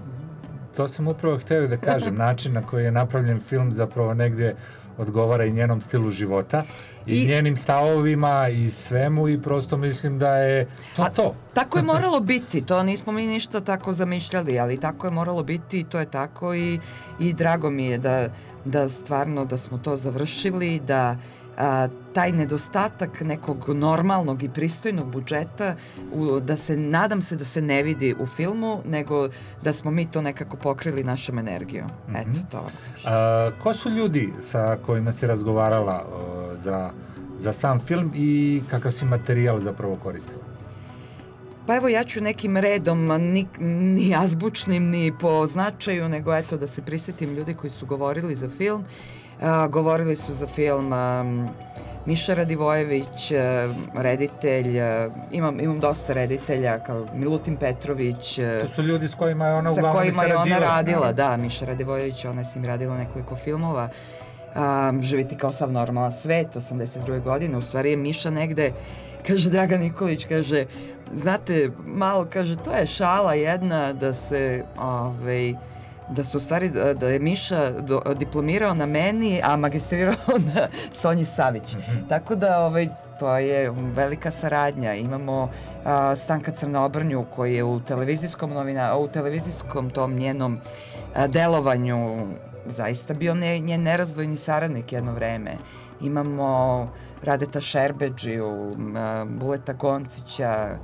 To sam upravo hteo da kažem, [LAUGHS] način na koji je napravljen film zapravo negde odgovara i njenom stilu života i, I- njenim stavovima i svemu i prosto mislim da je to to. Tako je moralo biti, to nismo mi ništa tako zamišljali, ali tako je moralo biti i to je tako i, i drago mi je da, da stvarno da smo to završili, da a, taj nedostatak nekog normalnog i pristojnog budžeta, u, da se, nadam se da se ne vidi u filmu, nego da smo mi to nekako pokrili našom energijom. Eto to. A, ko su ljudi sa kojima si razgovarala o, za, za sam film i kakav si materijal zapravo koristila? Pa evo ja ću nekim redom, ni, ni azbučnim, ni po značaju, nego eto da se prisetim ljudi koji su govorili za film. A, govorili su za film um, Miša Radivojević, e, reditelj, e, imam, imam dosta reditelja kao Milutin Petrović. e, To su ljudi s kojima je ona sa uglavnom i kojima je ona sarađivala. radila, da, Miša Radivojević, ona je s njim radila nekoliko filmova. Um, živiti kao sav normalan svet, 82. godine, u stvari je Miša negde, kaže Dragan Nikolić, kaže, znate, malo, kaže, to je šala jedna da se, ovaj, da su u stvari, da, da je Miša do, diplomirao na meni, a magistrirao [LAUGHS] na Sonji Savić. Tako da, ovaj, to je velika saradnja. Imamo a, Stanka Crnobrnju koji je u televizijskom novina, u televizijskom tom njenom a, delovanju zaista bio ne, njen nerazdvojni saradnik jedno vreme. Imamo Radeta Šerbeđiju, a, Buleta Goncića,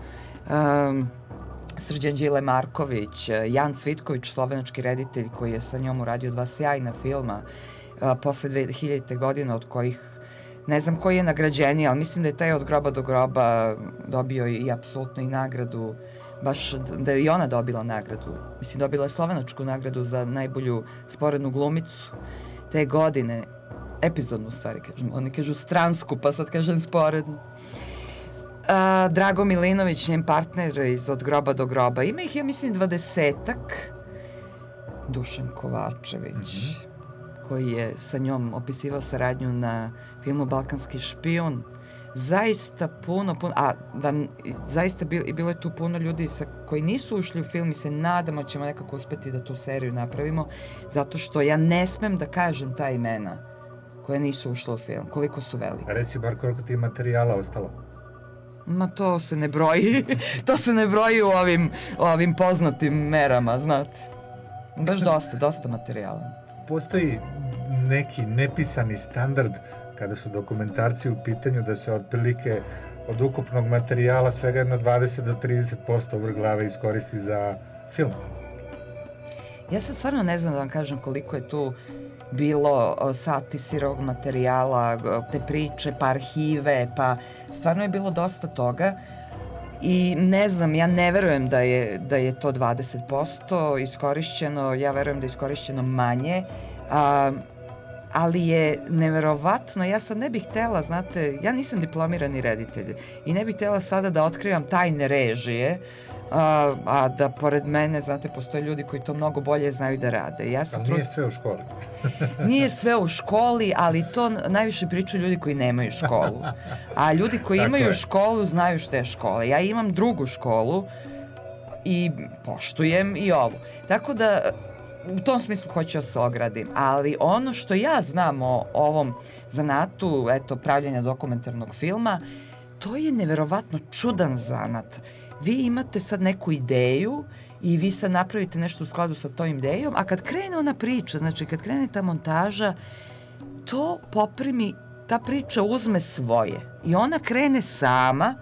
um, Srđan Đile Marković, Jan Cvitković, slovenački reditelj koji je sa njom uradio dva sjajna filma a, posle 2000. godine od kojih ne znam koji je nagrađeniji, ali mislim da je taj od groba do groba dobio i apsolutno i nagradu baš da je i ona dobila nagradu. Mislim, dobila je slovenačku nagradu za najbolju sporednu glumicu te godine. Epizodnu stvari, kažem. Oni kažu stransku, pa sad kažem sporednu. A, Drago Milinović, njen partner iz Od groba do groba. Ima ih, ja mislim, dvadesetak. Dušan Kovačević, koji je sa njom opisivao saradnju na filmu Balkanski špion. Zaista puno, puno, a da, zaista bil, bilo je tu puno ljudi sa, koji nisu ušli u film i se nadamo da ćemo nekako uspeti da tu seriju napravimo, zato što ja ne smem da kažem ta imena koja nisu ušla u film, koliko su velike. Reci bar koliko ti materijala ostalo. Ma to se ne broji, [LAUGHS] to se ne broji u ovim, u ovim poznatim merama, znate. Baš dosta, dosta materijala. Postoji neki nepisani standard kada su dokumentarci u pitanju da se otprilike od ukupnog materijala svega jedno 20 do 30% vrh glave iskoristi za film. Ja sad stvarno ne znam da vam kažem koliko je tu bilo sati sirovog materijala, te priče, pa arhive, pa stvarno je bilo dosta toga. I ne znam, ja ne verujem da je, da je to 20% iskorišćeno, ja verujem da je iskorišćeno manje, a, ali je neverovatno, ja sad ne bih htela, znate, ja nisam diplomirani reditelj i ne bih htela sada da otkrivam tajne režije, a, a da pored mene, znate, postoje ljudi koji to mnogo bolje znaju da rade. Ja sam Ali nije sve u školi. [LAUGHS] Nije sve u školi, ali to najviše pričaju ljudi koji nemaju školu. A ljudi koji [LAUGHS] Tako imaju je. školu znaju šta je škola. Ja imam drugu školu i poštujem i ovu. Tako da u tom smislu hoću da se ogradim. Ali ono što ja znam o ovom zanatu, eto, pravljenja dokumentarnog filma, to je neverovatno čudan zanat. Vi imate sad neku ideju i vi sad napravite nešto u skladu sa tom idejom, a kad krene ona priča, znači kad krene ta montaža, to poprimi, ta priča uzme svoje i ona krene sama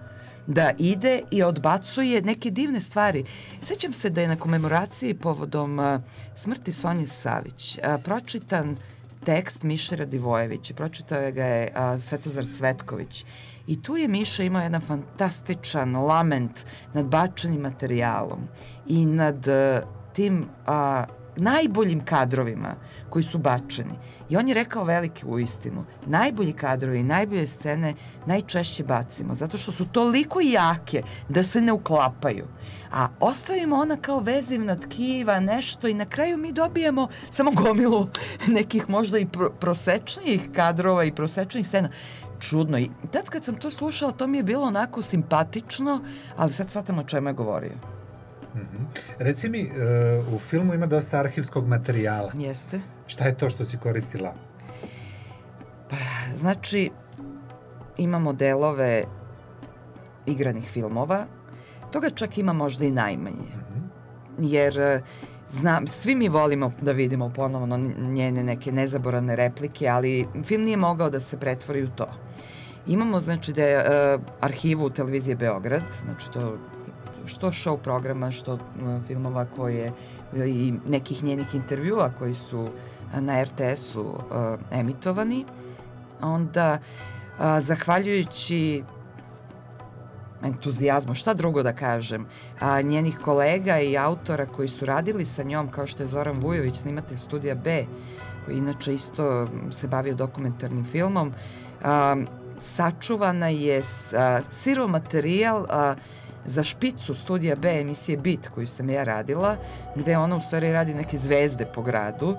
da ide i odbacuje neke divne stvari. Sećam se da je na komemoraciji povodom smrti Sonje Savić pročitan tekst Miše Radivojevića, pročitao ga je Svetozar Cvetković. I tu je Miša imao jedan fantastičan lament nad bačenim materijalom i nad a, tim a, najboljim kadrovima koji su bačeni. I on je rekao veliki u istinu. Najbolji kadrovi, najbolje scene najčešće bacimo, zato što su toliko jake da se ne uklapaju. A ostavimo ona kao vezivna tkiva, nešto i na kraju mi dobijemo samo gomilu nekih možda i pro prosečnijih kadrova i prosečnijih scena čudno. I tad kad sam to slušala, to mi je bilo onako simpatično, ali sad shvatam o čemu je govorio. Mhm. Reci mi, e, u filmu ima dosta arhivskog materijala. Jeste. Šta je to što si koristila? Znači, imamo delove igranih filmova, toga čak ima možda i najmanje. Jer e, znam, svi mi volimo da vidimo ponovno njene neke nezaboravne replike, ali film nije mogao da se pretvori u to. Imamo, znači, da je e, arhivu televizije Beograd, znači to što show programa, što e, filmova koje i nekih njenih intervjua koji su e, na RTS-u e, emitovani. Onda, a, zahvaljujući entuzijazmu, šta drugo da kažem, a, njenih kolega i autora koji su radili sa njom, kao što je Zoran Vujović, snimatelj studija B, koji inače isto se bavio dokumentarnim filmom, a, sačuvana je a, sirov materijal a, za špicu studija B emisije Bit koju sam ja radila, gde ona u stvari radi neke zvezde po gradu.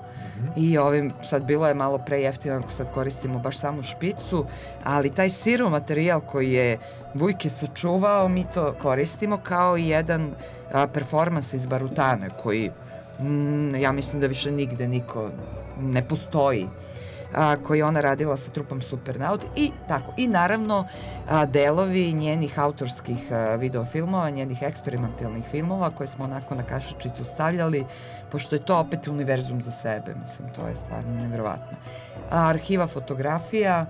I ovim, sad bilo je malo pre jeftino, sad koristimo baš samu špicu, ali taj sirov materijal koji je Vujke sačuvao, mi to koristimo kao i jedan a, performans iz Barutane koji mm, ja mislim da više nigde niko ne postoji a, koji je ona radila sa trupom Supernaut i tako. I naravno a, delovi njenih autorskih a, videofilmova, njenih eksperimentalnih filmova koje smo onako na kašičicu stavljali, pošto je to opet univerzum za sebe, mislim, to je stvarno nevjerovatno. A, arhiva fotografija,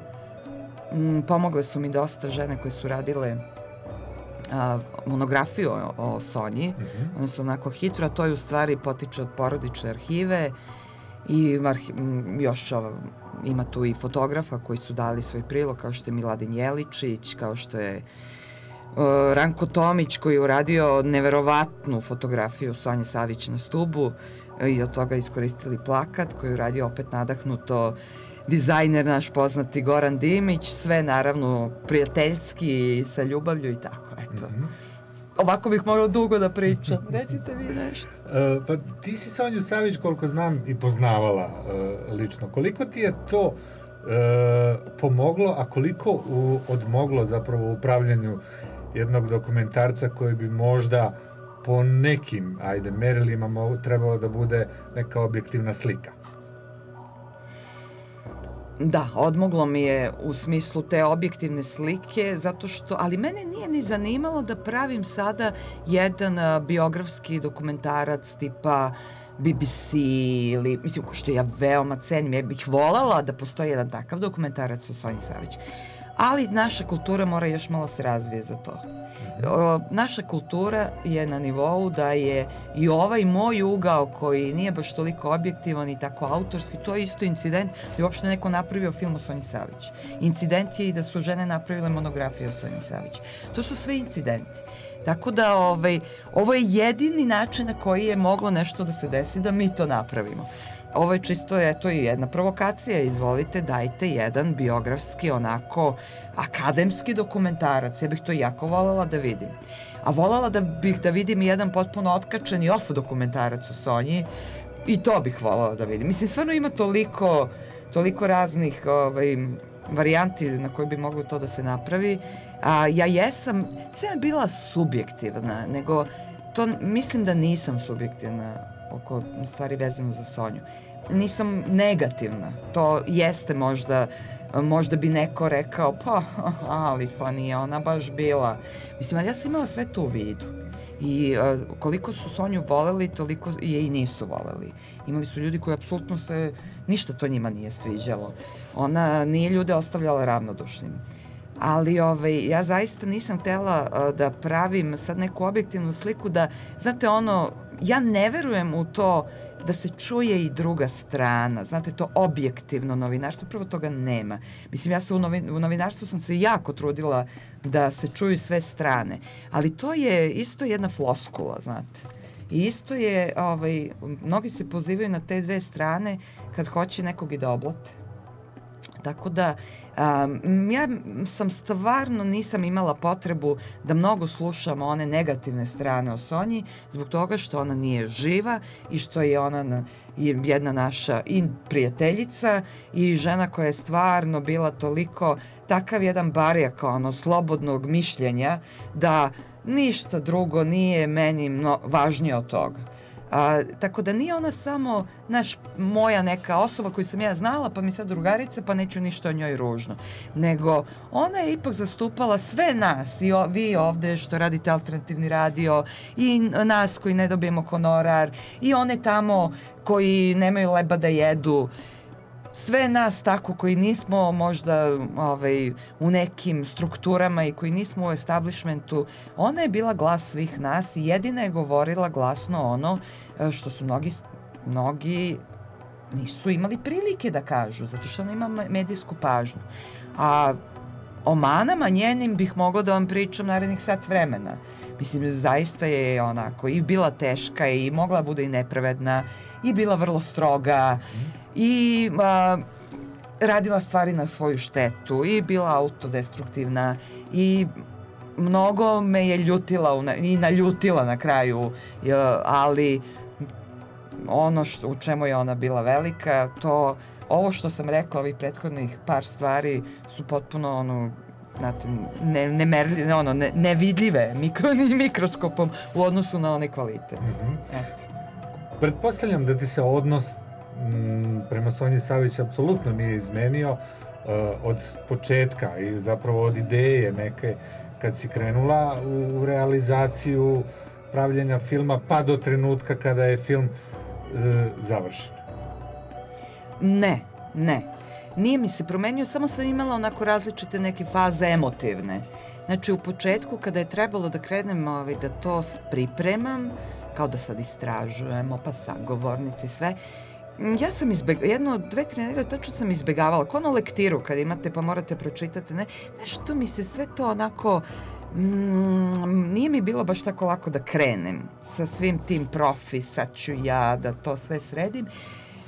m, pomogle su mi dosta žene koje su radile a, monografiju o, o Sonji. One su onako hitro, a to je u stvari potiče od porodične arhive i arhi, m, još ova, ima tu i fotografa koji su dali svoj prilog, kao što je Miladin Jeličić, kao što je uh, Ranko Tomić koji je uradio neverovatnu fotografiju Sonje Savić na stubu i od toga iskoristili plakat koji je uradio opet nadahnuto dizajner naš poznati Goran Dimić, sve naravno prijateljski sa ljubavlju i tako, eto. Ovako bih mogla dugo da pričam. [LAUGHS] Recite vi nešto. E, pa ti si Sonju Savić, koliko znam, i poznavala e, lično. Koliko ti je to e, pomoglo, a koliko u, odmoglo zapravo u upravljanju jednog dokumentarca koji bi možda po nekim, ajde, merilima mogu, trebalo da bude neka objektivna slika? Da, odmoglo mi je u smislu te objektivne slike, zato što, ali mene nije ni zanimalo da pravim sada jedan biografski dokumentarac tipa BBC ili, mislim, što ja veoma cenim, ja bih volala da postoji jedan takav dokumentarac o Sonji Savić. Ali naša kultura mora još malo se razvije za to. O, naša kultura je na nivou da je i ovaj moj ugao koji nije baš toliko objektivan i tako autorski, to je isto incident da je uopšte neko napravio film o Sonji Savić. Incident je i da su žene napravile monografiju o Sonji Savić. To su sve incidenti. Tako da ovaj, ovo je jedini način na koji je moglo nešto da se desi da mi to napravimo. Ovo je čisto, eto, i jedna provokacija. Izvolite, dajte jedan biografski, onako, akademski dokumentarac. Ja bih to jako voljela da vidim. A voljela da bih da vidim jedan potpuno otkačen i off dokumentarac o Sonji. I to bih voljela da vidim. Mislim, stvarno ima toliko, toliko raznih ovaj, varijanti na koje bi moglo to da se napravi. A, ja jesam, nisam bila subjektivna, nego to mislim da nisam subjektivna oko stvari vezano za Sonju. Nisam negativna. To jeste možda možda bi neko rekao pa ali pa nije ona baš bila. Mislim, ali ja sam imala sve to u vidu. I uh, koliko su Sonju voleli, toliko je i nisu voleli. Imali su ljudi koji apsolutno se, ništa to njima nije sviđalo. Ona nije ljude ostavljala ravnodušnim. Ali ovaj, ja zaista nisam htela uh, da pravim sad neku objektivnu sliku da, znate ono, ja ne verujem u to da se čuje i druga strana. Znate, to objektivno novinarstvo, prvo toga nema. Mislim, ja se u, novin, u novinarstvu sam se jako trudila da se čuju sve strane. Ali to je isto jedna floskula, znate. I isto je, ovaj, mnogi se pozivaju na te dve strane kad hoće nekog i da oblate. Tako da, um, ja sam stvarno nisam imala potrebu da mnogo slušam one negativne strane o Sonji, zbog toga što ona nije živa i što je ona na, jedna naša i prijateljica i žena koja je stvarno bila toliko takav jedan barijak ono slobodnog mišljenja da ništa drugo nije meni mno, važnije od toga. A, tako da nije ona samo naš, moja neka osoba koju sam ja znala, pa mi sad drugarica, pa neću ništa o njoj ružno. Nego ona je ipak zastupala sve nas, i o, vi ovde što radite alternativni radio, i nas koji ne dobijemo honorar, i one tamo koji nemaju leba da jedu, sve nas tako koji nismo možda ovaj, u nekim strukturama i koji nismo u establishmentu, ona je bila glas svih nas i jedina je govorila glasno ono e, što su mnogi, mnogi nisu imali prilike da kažu, zato što ona ima medijsku pažnju. A o manama njenim bih mogla da vam pričam narednih sat vremena. Mislim, zaista je onako i bila teška i mogla bude i nepravedna i bila vrlo stroga i a, radila stvari na svoju štetu i bila autodestruktivna i mnogo me je ljutila i naljutila na kraju, ali ono što, u čemu je ona bila velika, to ovo što sam rekla, ovih prethodnih par stvari su potpuno ono, znate, ne, nemerljive, ono, ne, nevidljive mikro, mikroskopom u odnosu na onaj kvalitet. Eto. Pretpostavljam da ti se odnos m, prema Sonji Savić apsolutno nije izmenio uh, od početka i zapravo od ideje neke kad si krenula u, u realizaciju pravljenja filma pa do trenutka kada je film uh, završen. Ne, ne. Nije mi se promenio, samo sam imala onako različite neke faze emotivne. Znači, u početku, kada je trebalo da krenem ovaj, da to pripremam, kao da sad istražujemo, pa sagovornici, sve, ja sam izbegavala, jedno, dve, tri nedelje tačno sam izbegavala, kao ono lektiru kad imate pa morate pročitati, ne, nešto mi se sve to onako, mm, nije mi bilo baš tako lako da krenem sa svim tim profi, sad ću ja da to sve sredim.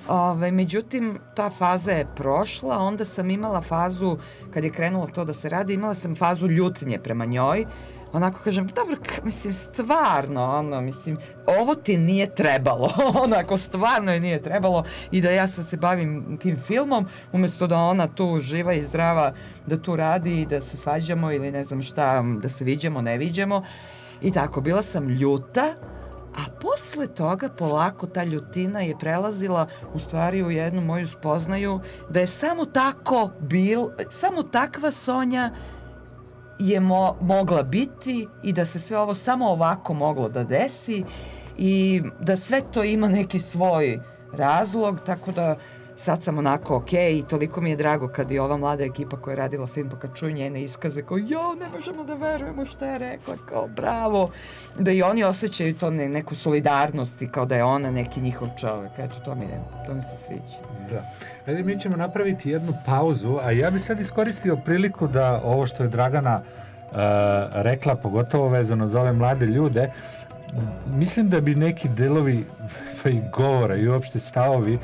Ove, međutim, ta faza je prošla, onda sam imala fazu, kad je krenulo to da se radi, imala sam fazu ljutnje prema njoj, onako kažem, dobro, mislim, stvarno, ono, mislim, ovo ti nije trebalo, [LAUGHS] onako, stvarno je nije trebalo i da ja sad se bavim tim filmom, umjesto da ona tu živa i zdrava, da tu radi i da se svađamo ili ne znam šta, da se viđamo, ne viđamo. I tako, bila sam ljuta, a posle toga polako ta ljutina je prelazila u stvari u jednu moju spoznaju da je samo tako bil, samo takva Sonja je mo- mogla biti i da se sve ovo samo ovako moglo da desi i da sve to ima neki svoj razlog, tako da sad sam onako ok i toliko mi je drago kad i ova mlada ekipa koja je radila film pa kad čuju njene iskaze kao jo ne možemo da verujemo šta je rekla kao bravo. Da i oni osjećaju to ne, neku solidarnost i kao da je ona neki njihov čovek. Eto to mi, je, to mi se sviđa. Da. Ajde, mi ćemo napraviti jednu pauzu, a ja bih sad iskoristio priliku da ovo što je Dragana uh, rekla, pogotovo vezano za ove mlade ljude, mislim da bi neki delovi [LAUGHS] pa i govora i uopšte stavovi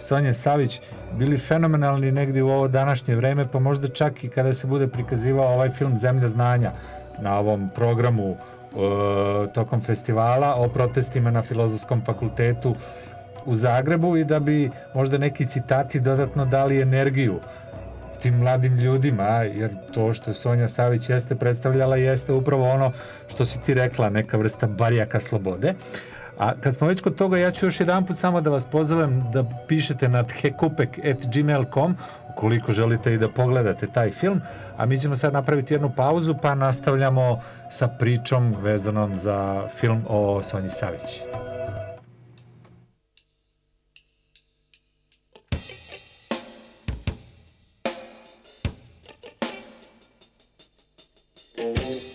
Sonje Savić bili fenomenalni negdje u ovo današnje vreme, pa možda čak i kada se bude prikazivao ovaj film Zemlja znanja na ovom programu uh, tokom festivala o protestima na Filozofskom fakultetu u Zagrebu i da bi možda neki citati dodatno dali energiju tim mladim ljudima, jer to što Sonja Savić jeste predstavljala jeste upravo ono što si ti rekla, neka vrsta barijaka slobode. A kad smo već kod toga, ja ću još jedan put samo da vas pozovem da pišete na thekupek.gmail.com ukoliko želite i da pogledate taj film, a mi ćemo sad napraviti jednu pauzu pa nastavljamo sa pričom vezanom za film o Sonji Savić. Jer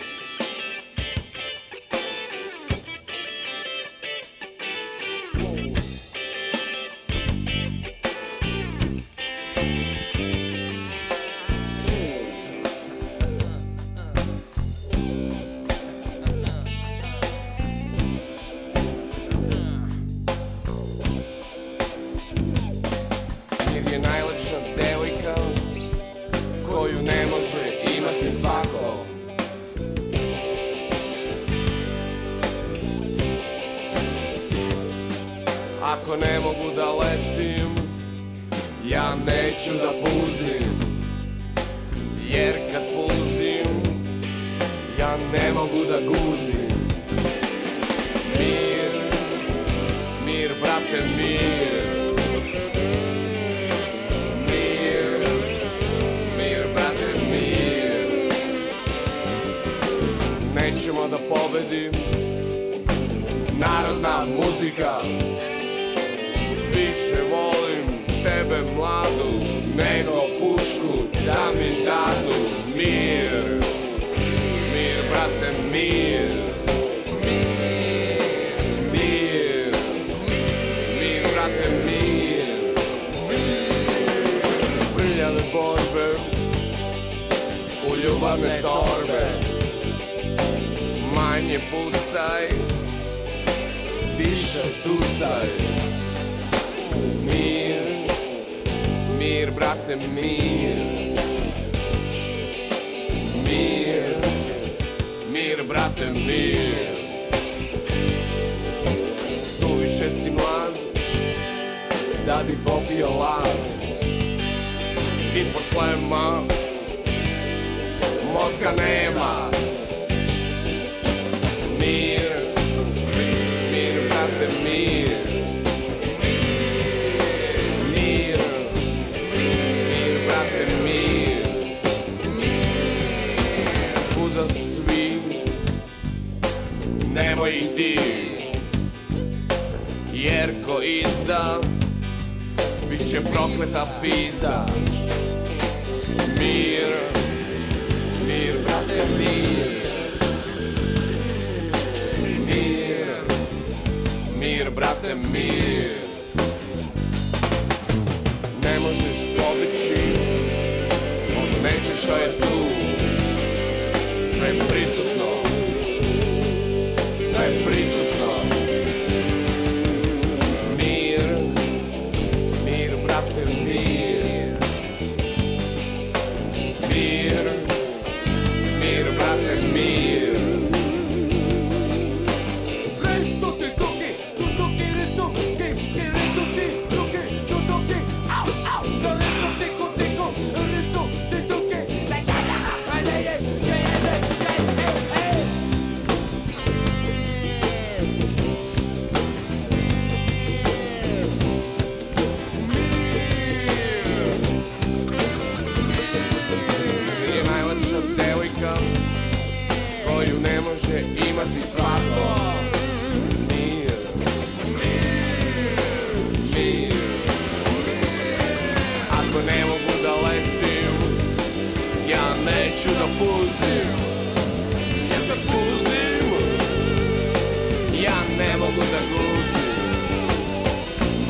Da goes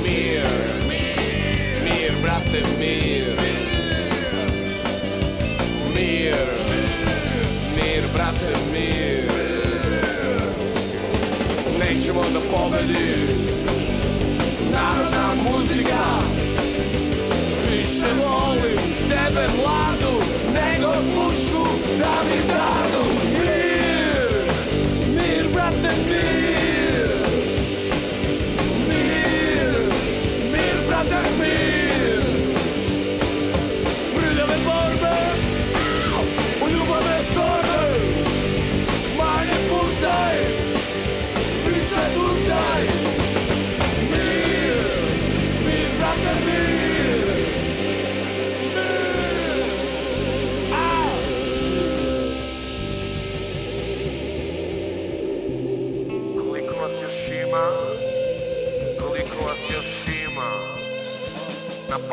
Mir, Mir, brate Mir. Mir, Mir, brate Mir. Nećemo da pobedi Narodna muzika Više mole, tebe mladu Nego pušku da mi dadu Mir, Mir, brate Mir.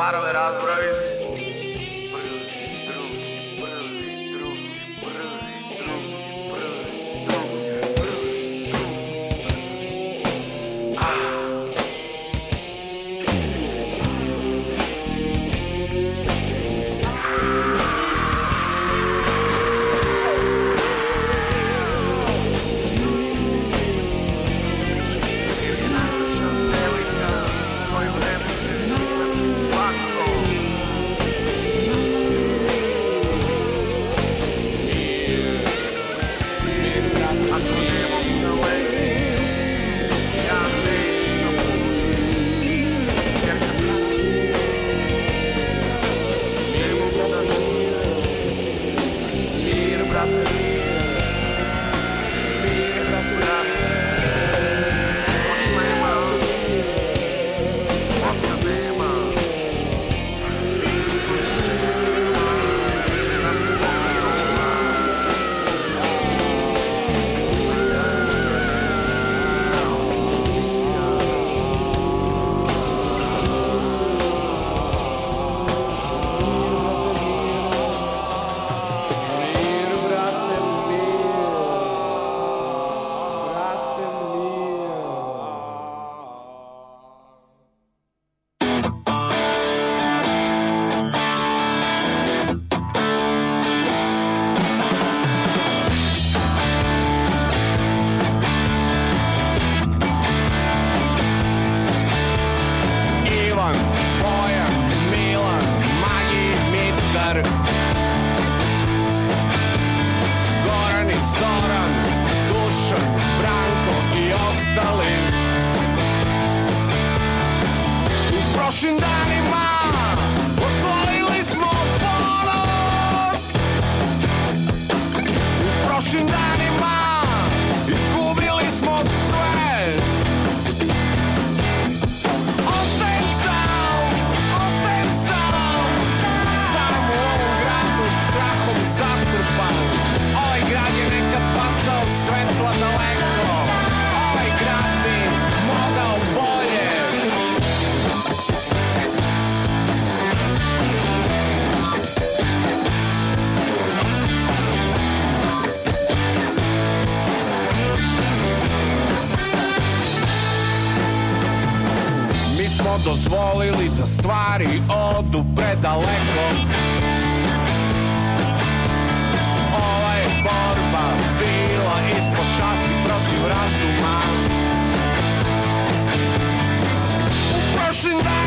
bottle of those, bro. Dozvolili da stvari odu predaleko? Ova je borba bila ispod časti protiv razuma. U prošlim danima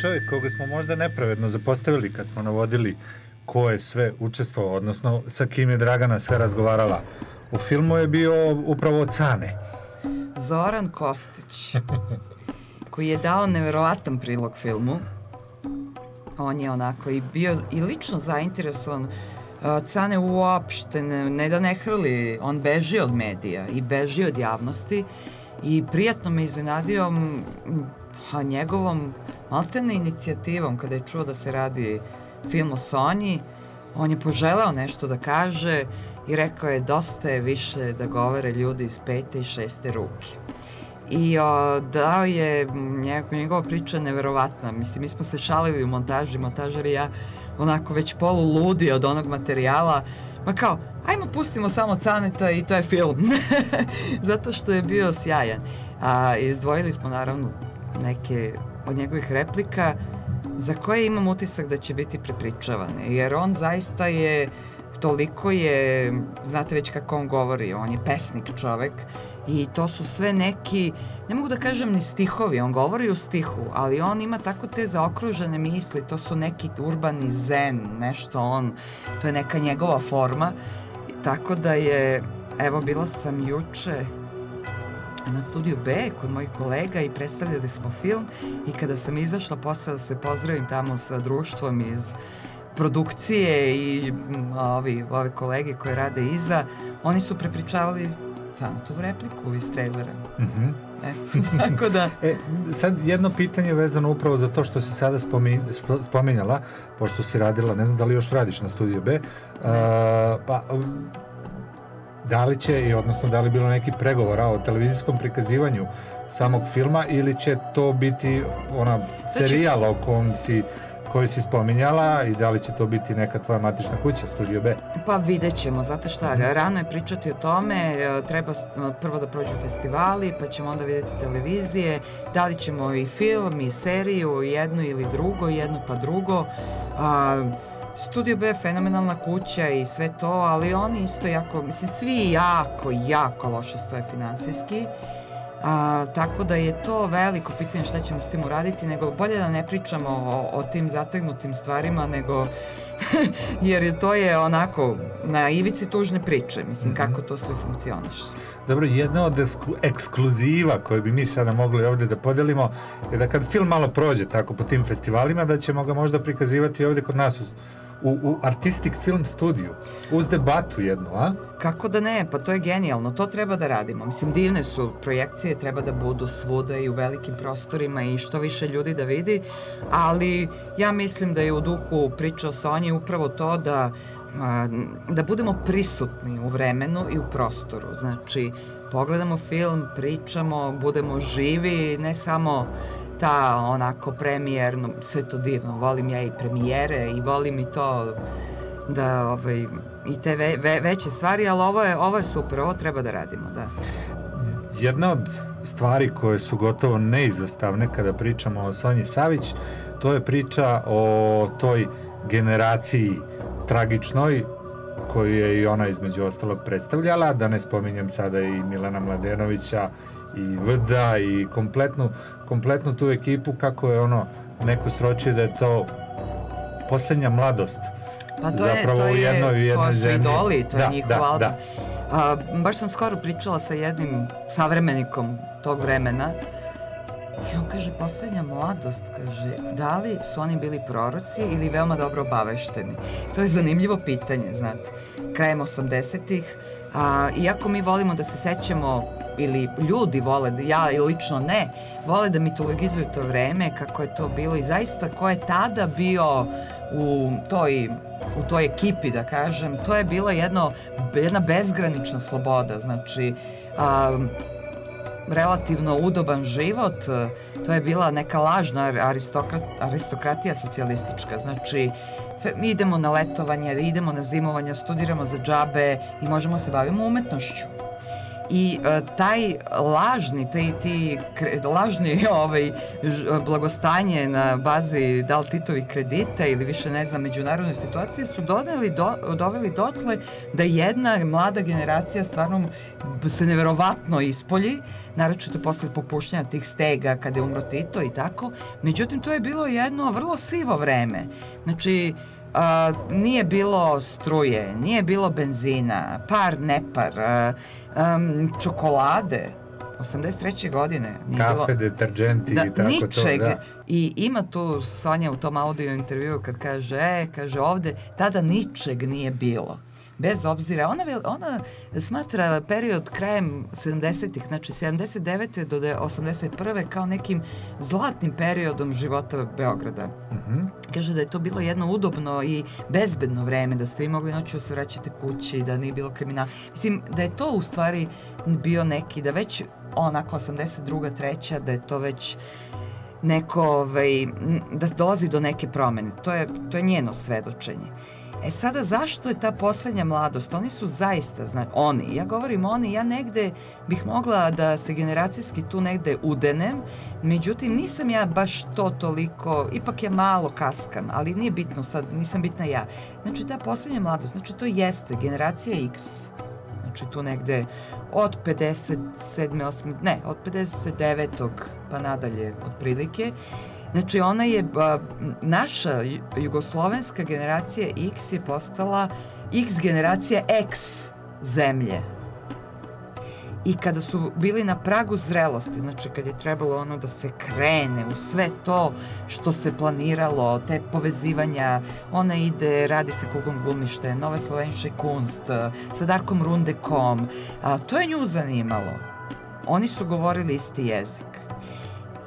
čovjek koga smo možda nepravedno zapostavili kad smo navodili ko je sve učestvovao, odnosno sa kim je Dragana sve razgovarala. U filmu je bio upravo Cane. Zoran Kostić, [LAUGHS] koji je dao neverovatan prilog filmu. On je onako i bio i lično zainteresovan. Uh, Cane uopšte ne, ne da ne hrli, on beži od medija i beži od javnosti i prijatno me iznenadio a njegovom maltene inicijativom kada je čuo da se radi film o Sonji, on je poželeo nešto da kaže i rekao je dosta je više da govore ljudi iz pete i šeste ruke. I o, dao je, njegova, njegova priča neverovatna. Mislim, mi smo se šalili u montaži, montažar i ja onako već polu ludi od onog materijala. Ma kao, ajmo pustimo samo Caneta i to je film. [LAUGHS] Zato što je bio sjajan. A, izdvojili smo naravno neke od njegovih replika za koje imam utisak da će biti prepričavane. Jer on zaista je, toliko je, znate već kako on govori, on je pesnik čovek i to su sve neki, ne mogu da kažem ni stihovi, on govori u stihu, ali on ima tako te zaokružene misli, to su neki urbani zen, nešto on, to je neka njegova forma, tako da je, evo bila sam juče na studiju B kod mojih kolega i predstavljali smo film i kada sam izašla posle da se pozdravim tamo sa društvom iz produkcije i ovi, ove kolege koje rade iza, oni su prepričavali Canetovu repliku iz trailera. Mhm. Eto, [LAUGHS] tako da... [LAUGHS] E, sad jedno pitanje vezano upravo za to što si sada spomi, spo- spominjala, pošto si radila, ne znam da li još radiš na studiju B, a, pa da li će, i odnosno da li bilo neki pregovora o televizijskom prikazivanju samog filma ili će to biti ona serijal o kom si koji si spominjala i da li će to biti neka tvoja matična kuća, Studio B? Pa vidjet ćemo, znate šta, rano je pričati o tome, e, treba s- prvo da prođu festivali, pa ćemo onda vidjeti televizije, da li ćemo i film i seriju, jedno ili drugo, jedno pa drugo. A, Studio B je fenomenalna kuća i sve to, ali oni isto jako, mislim, svi jako, jako loše stoje finansijski. A, tako da je to veliko pitanje šta ćemo s tim uraditi, nego bolje da ne pričamo o, o tim zategnutim stvarima, nego [LAUGHS] jer je to je onako na ivici tužne priče, mislim, kako to sve funkcioniše. Dobro, jedna od ekskluziva koje bi mi sada mogli ovde da podelimo je da kad film malo prođe tako po tim festivalima, da ćemo ga možda prikazivati ovde kod nas u, u, u Artistic Film Studiju, uz debatu jednu, a? Kako da ne, pa to je genijalno, to treba da radimo. Mislim, divne su projekcije, treba da budu svuda i u velikim prostorima i što više ljudi da vidi, ali ja mislim da je u duhu priča o Sonji upravo to da da budemo prisutni u vremenu i u prostoru. Znači, pogledamo film, pričamo, budemo živi, ne samo ta onako premijerno, sve to divno, volim ja i premijere i volim i to da ovaj, i te ve, ve, veće stvari, ali ovo je, ovo je super, ovo treba da radimo, da. Jedna od stvari koje su gotovo neizostavne kada pričamo o Sonji Savić, to je priča o toj generaciji tragičnoj koju je i ona između ostalog predstavljala, da ne spominjem sada i Milana Mladenovića i Vda i kompletnu, kompletnu tu ekipu kako je ono neko sročio da je to poslednja mladost Pa to je, zapravo to u je, jednoj, u jednoj to su zemlji. idoli, to Da, je njihov da, album. da. A, baš sam skoro pričala sa jednim savremenikom tog vremena i on kaže, poslednja mladost, kaže, da li su oni bili proroci ili veoma dobro obavešteni? To je zanimljivo pitanje, znate. Krajem 80-ih, a, iako mi volimo da se sećamo ili ljudi vole, ja lično ne, vole da mitologizuju to vreme, kako je to bilo i zaista ko je tada bio u toj u toj ekipi, da kažem, to je bila jedno, jedna bezgranična sloboda, znači, a, relativno udoban život, to je bila neka lažna aristokrat, aristokratija socijalistička, znači, idemo na letovanje, idemo na zimovanja, studiramo za džabe i možemo se bavimo umetnošću. I e, taj lažni, taj, ti kre, lažni [LAUGHS] ovaj, blagostanje na bazi da li Titovih kredita ili više ne znam međunarodne situacije su dodali, do, doveli dotle da jedna mlada generacija stvarno se neverovatno ispolji, naročito posle popuštanja tih stega kada je umro Tito i tako. Međutim, to je bilo jedno vrlo sivo vreme. Znači, a, nije bilo struje, nije bilo benzina, par, nepar, a, um, čokolade, 83. godine. Nije Kafe, bilo, deterđenti da, i tako ničeg. to, da. I ima tu Sonja u tom audio intervju kad kaže, e, kaže ovde, tada ničeg nije bilo. Bez obzira, ona, ona smatra period krajem 70-ih, znači 79. do de- 81. kao nekim zlatnim periodom života Beograda. Mhm. Kaže da je to bilo jedno udobno i bezbedno vreme, da ste vi mogli noću da se vraćate kući, da nije bilo kriminala. Mislim, da je to u stvari bio neki, da već onako 82. treća, da je to već neko, ovaj, da dolazi do neke promene. To je, to je njeno svedočenje. E sada, zašto je ta poslednja mladost? Oni su zaista, zna, oni, ja govorim oni, ja negde bih mogla da se generacijski tu negde udenem, međutim nisam ja baš to toliko, ipak je malo kaskam, ali nije bitno sad, nisam bitna ja. Znači ta poslednja mladost, znači to jeste generacija X, znači tu negde od 57. 8. ne, od 59. pa nadalje otprilike, Znači, ona je, naša ju- jugoslovenska generacija X je postala X generacija X zemlje. I kada su bili na pragu zrelosti, znači kad je trebalo ono da se krene u sve to što se planiralo, te povezivanja, ona ide, radi se kulkom glumište, Nove Slovenše kunst, sa Darkom Rundekom, a, to je nju zanimalo. Oni su govorili isti jezik.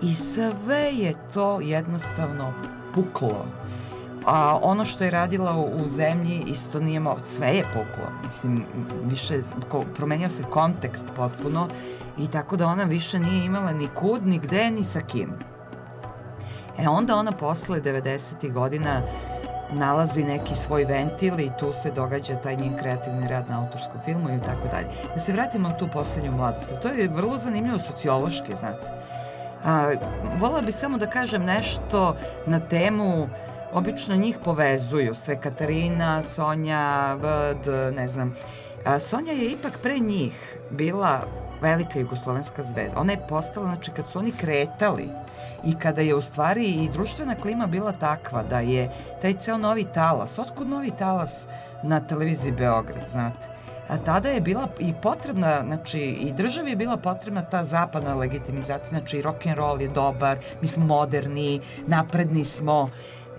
I sve je to jednostavno puklo. A ono što je radila u, zemlji isto nije mo... Sve je puklo. Mislim, više, ko, promenio se kontekst potpuno i tako da ona više nije imala ni kud, ni gde, ni sa kim. E onda ona posle 90. godina nalazi neki svoj ventil i tu se događa taj njen kreativni rad na autorskom filmu i tako dalje. Da se vratimo na tu poslednju mladost. To je vrlo zanimljivo sociološki, znate. A, volila bi samo da kažem nešto na temu obično njih povezuju sve Katarina, Sonja, Vd, ne znam. A, Sonja je ipak pre njih bila velika jugoslovenska zvezda. Ona je postala, znači kad su oni kretali i kada je u stvari i društvena klima bila takva da je taj ceo novi talas, otkud novi talas na televiziji Beograd, znate? A tada je bila i potrebna, znači i državi je bila potrebna ta zapadna legitimizacija, znači rock and roll je dobar, mi smo moderni, napredni smo.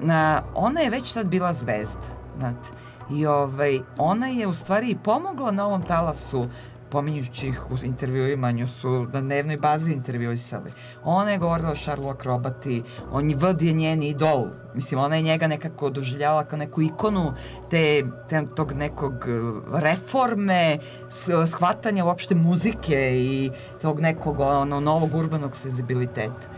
Na, ona je već tad bila zvezda, znate. I ovaj, ona je u stvari i pomogla na ovom talasu pominjući ih u intervjuima, nju su na dnevnoj bazi intervjuisali. Ona je govorila o Šarlu Akrobati, on je Vd je njen idol. Mislim, ona je njega nekako doživljavala kao neku ikonu te, te tog nekog eh, reforme, shvatanja uopšte muzike i tog nekog ono, novog urbanog senzibiliteta.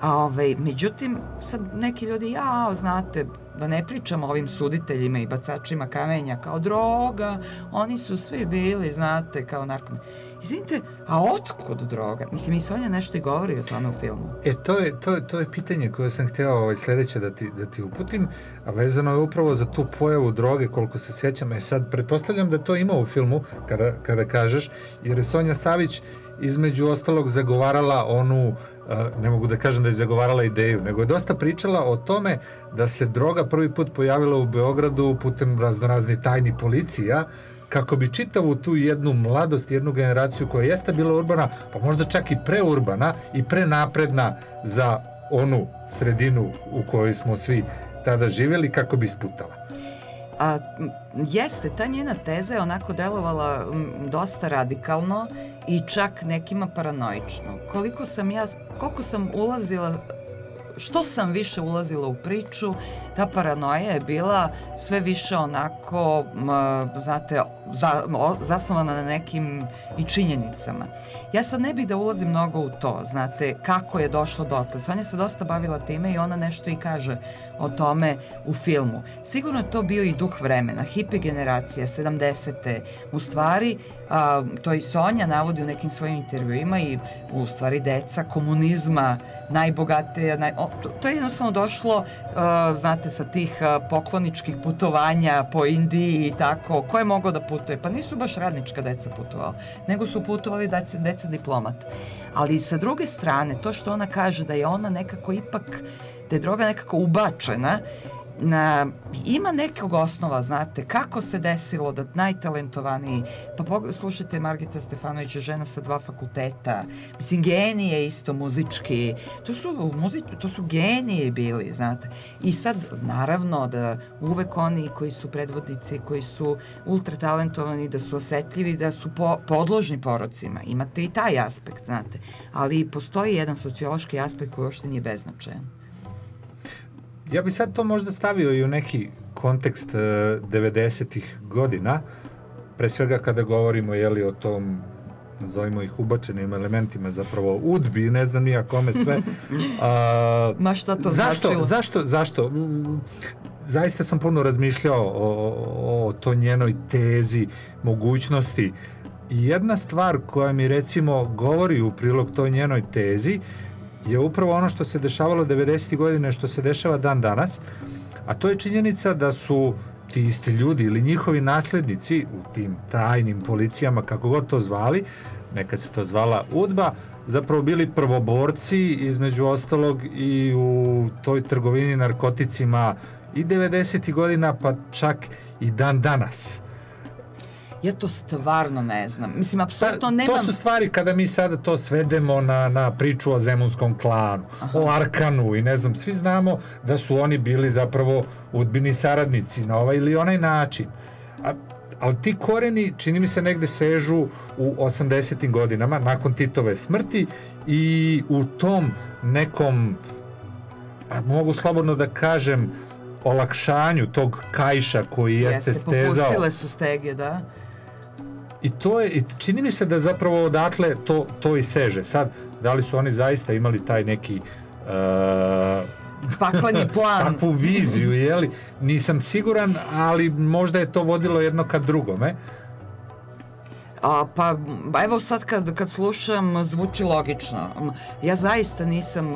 A ovaj, međutim, sad neki ljudi, ja, znate, da ne pričamo o ovim suditeljima i bacačima kamenja kao droga, oni su svi bili, znate, kao narkomani. Izvinite, a otkud droga? Mislim, i Sonja nešto i govori o tome u filmu. E, to je, to, to je pitanje koje sam hteo ovaj, sledeće da ti, da ti uputim, a vezano je upravo za tu pojavu droge, koliko se sjećam. E sad, pretpostavljam da to ima u filmu, kada, kada kažeš, jer je Sonja Savić između ostalog zagovarala onu, ne mogu da kažem da je zagovarala ideju, nego je dosta pričala o tome da se droga prvi put pojavila u Beogradu putem raznoraznih tajni policija, kako bi čitavu tu jednu mladost, jednu generaciju koja jeste bila urbana, pa možda čak i preurbana i prenapredna za onu sredinu u kojoj smo svi tada živjeli, kako bi sputala. A, jeste, ta njena teza je onako delovala m, dosta radikalno i čak nekima paranoično. Koliko sam ja, koliko sam ulazila što sam više ulazila u priču, ta paranoja je bila sve više onako, m, znate, za, o- zasnovana na nekim i činjenicama. Ja sad ne bih da ulazim mnogo u to, znate, kako je došlo do toga. Sonja se dosta bavila time i ona nešto i kaže o tome u filmu. Sigurno je to bio i duh vremena, hippie generacija, 70. U stvari, a, to i Sonja navodi u nekim svojim intervjuima i u stvari deca komunizma, najbogatije, naj... o, to, to je jednostavno došlo, a, znate, sa tih a, pokloničkih putovanja po Indiji i tako. Ko je mogao da? Pa nisu baš radnička deca putovala, nego su putovali deca, deca diplomat. Ali sa druge strane, to što ona kaže da je ona nekako ipak da je droga nekako ubačena na, ima nekog osnova, znate, kako se desilo da najtalentovaniji, pa slušajte Margita Stefanović je žena sa dva fakulteta, mislim, genije isto muzički, to su, muzi, to su genije bili, znate. I sad, naravno, da uvek oni koji su predvodnici, koji su ultra talentovani, da su osetljivi, da su po, podložni porocima, imate i taj aspekt, znate. Ali postoji jedan sociološki aspekt koji uopšte nije beznačajan. Ja bi sad to možda stavio i u neki kontekst e, 90-ih godina, pre svega kada govorimo jeli, o tom nazovimo ih ubačenim elementima, zapravo udbi, ne znam nija kome sve. [LAUGHS] A, Ma šta to zašto, značilo? Zašto, zašto? Zaista sam puno razmišljao o, o, o to njenoj tezi, mogućnosti. Jedna stvar koja mi recimo govori u prilog toj njenoj tezi je upravo ono što se dešavalo 90. godine, što se dešava dan danas, a to je činjenica da su ti isti ljudi ili njihovi naslednici u tim tajnim policijama, kako god to zvali, nekad se to zvala UDBA, zapravo bili prvoborci između ostalog i u toj trgovini narkoticima i 90. godina pa čak i dan danas. Ja to stvarno ne znam. Mislim, apsolutno nemam... Pa, To su stvari kada mi sada to svedemo na, na priču o zemunskom klanu, o Arkanu i ne znam, svi znamo da su oni bili zapravo udbini saradnici na ovaj ili onaj način. A, ali ti koreni, čini mi se, negde sežu u 80. godinama, nakon Titove smrti i u tom nekom, pa mogu slobodno da kažem, olakšanju tog kajša koji jeste, stezao. popustile su stege, da. I to je, i čini mi se da zapravo odatle to, to i seže. Sad, da li su oni zaista imali taj neki uh, Pakleni [LAUGHS] plan. takvu viziju, jeli? Nisam siguran, ali možda je to vodilo jedno ka drugome. A, pa evo sad kad, kad slušam zvuči logično. Ja zaista nisam,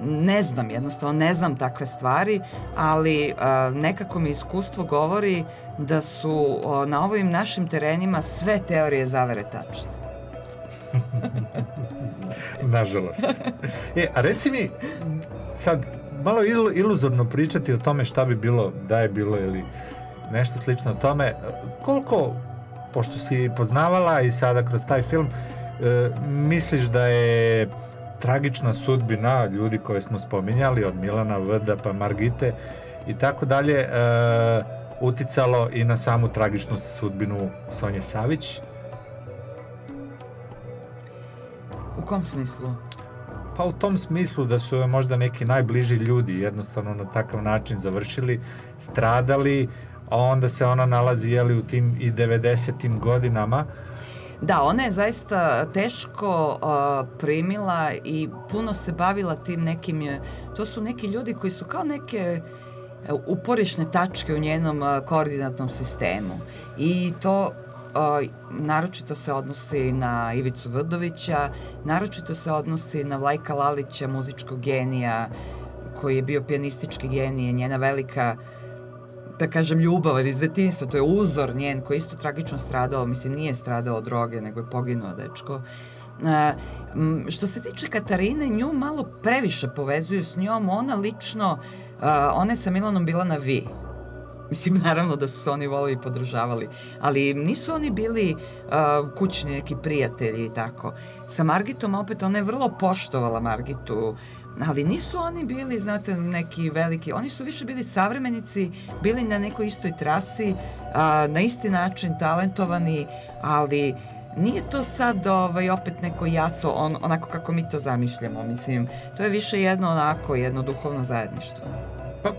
ne znam jednostavno, ne znam takve stvari, ali a, nekako mi iskustvo govori da su a, na ovim našim terenima sve teorije zavere tačne. [LAUGHS] Nažalost. E, a reci mi, sad, malo ilu, iluzorno pričati o tome šta bi bilo, da je bilo ili nešto slično o tome, koliko pošto si poznavala i sada kroz taj film, e, misliš da je tragična sudbina ljudi koje smo spominjali, od Milana Vda pa Margite i tako dalje, e, uticalo i na samu tragičnu sudbinu Sonje Savić? U kom smislu? Pa u tom smislu da su možda neki najbliži ljudi jednostavno na takav način završili, stradali, a onda se ona nalazi jeli, u tim i 90. godinama. Da, ona je zaista teško uh, primila i puno se bavila tim nekim, je- to su neki ljudi koji su kao neke e, uporišne tačke u njenom uh, koordinatnom sistemu. I to uh, naročito se odnosi na Ivicu Vrdovića, naročito se odnosi na Vlajka Lalića, muzičkog genija, koji je bio pijanistički genije, njena velika da kažem ljubav iz detinjstva, to je uzor njen koji je isto tragično stradao, mislim nije stradao od droge, nego je poginuo dečko. A, m, što se tiče Katarine, nju malo previše povezuju s njom, ona lično, a, ona je sa Milanom bila na vi. Mislim, naravno da su se oni volili i podržavali, ali nisu oni bili a, kućni neki prijatelji i tako. Sa Margitom opet ona je vrlo poštovala Margitu, ali nisu oni bili, znate, neki veliki, oni su više bili savremenici, bili na nekoj istoj trasi, a, na isti način talentovani, ali nije to sad ovaj, opet neko jato, on, onako kako mi to zamišljamo, mislim, to je više jedno onako, jedno duhovno zajedništvo. Pa,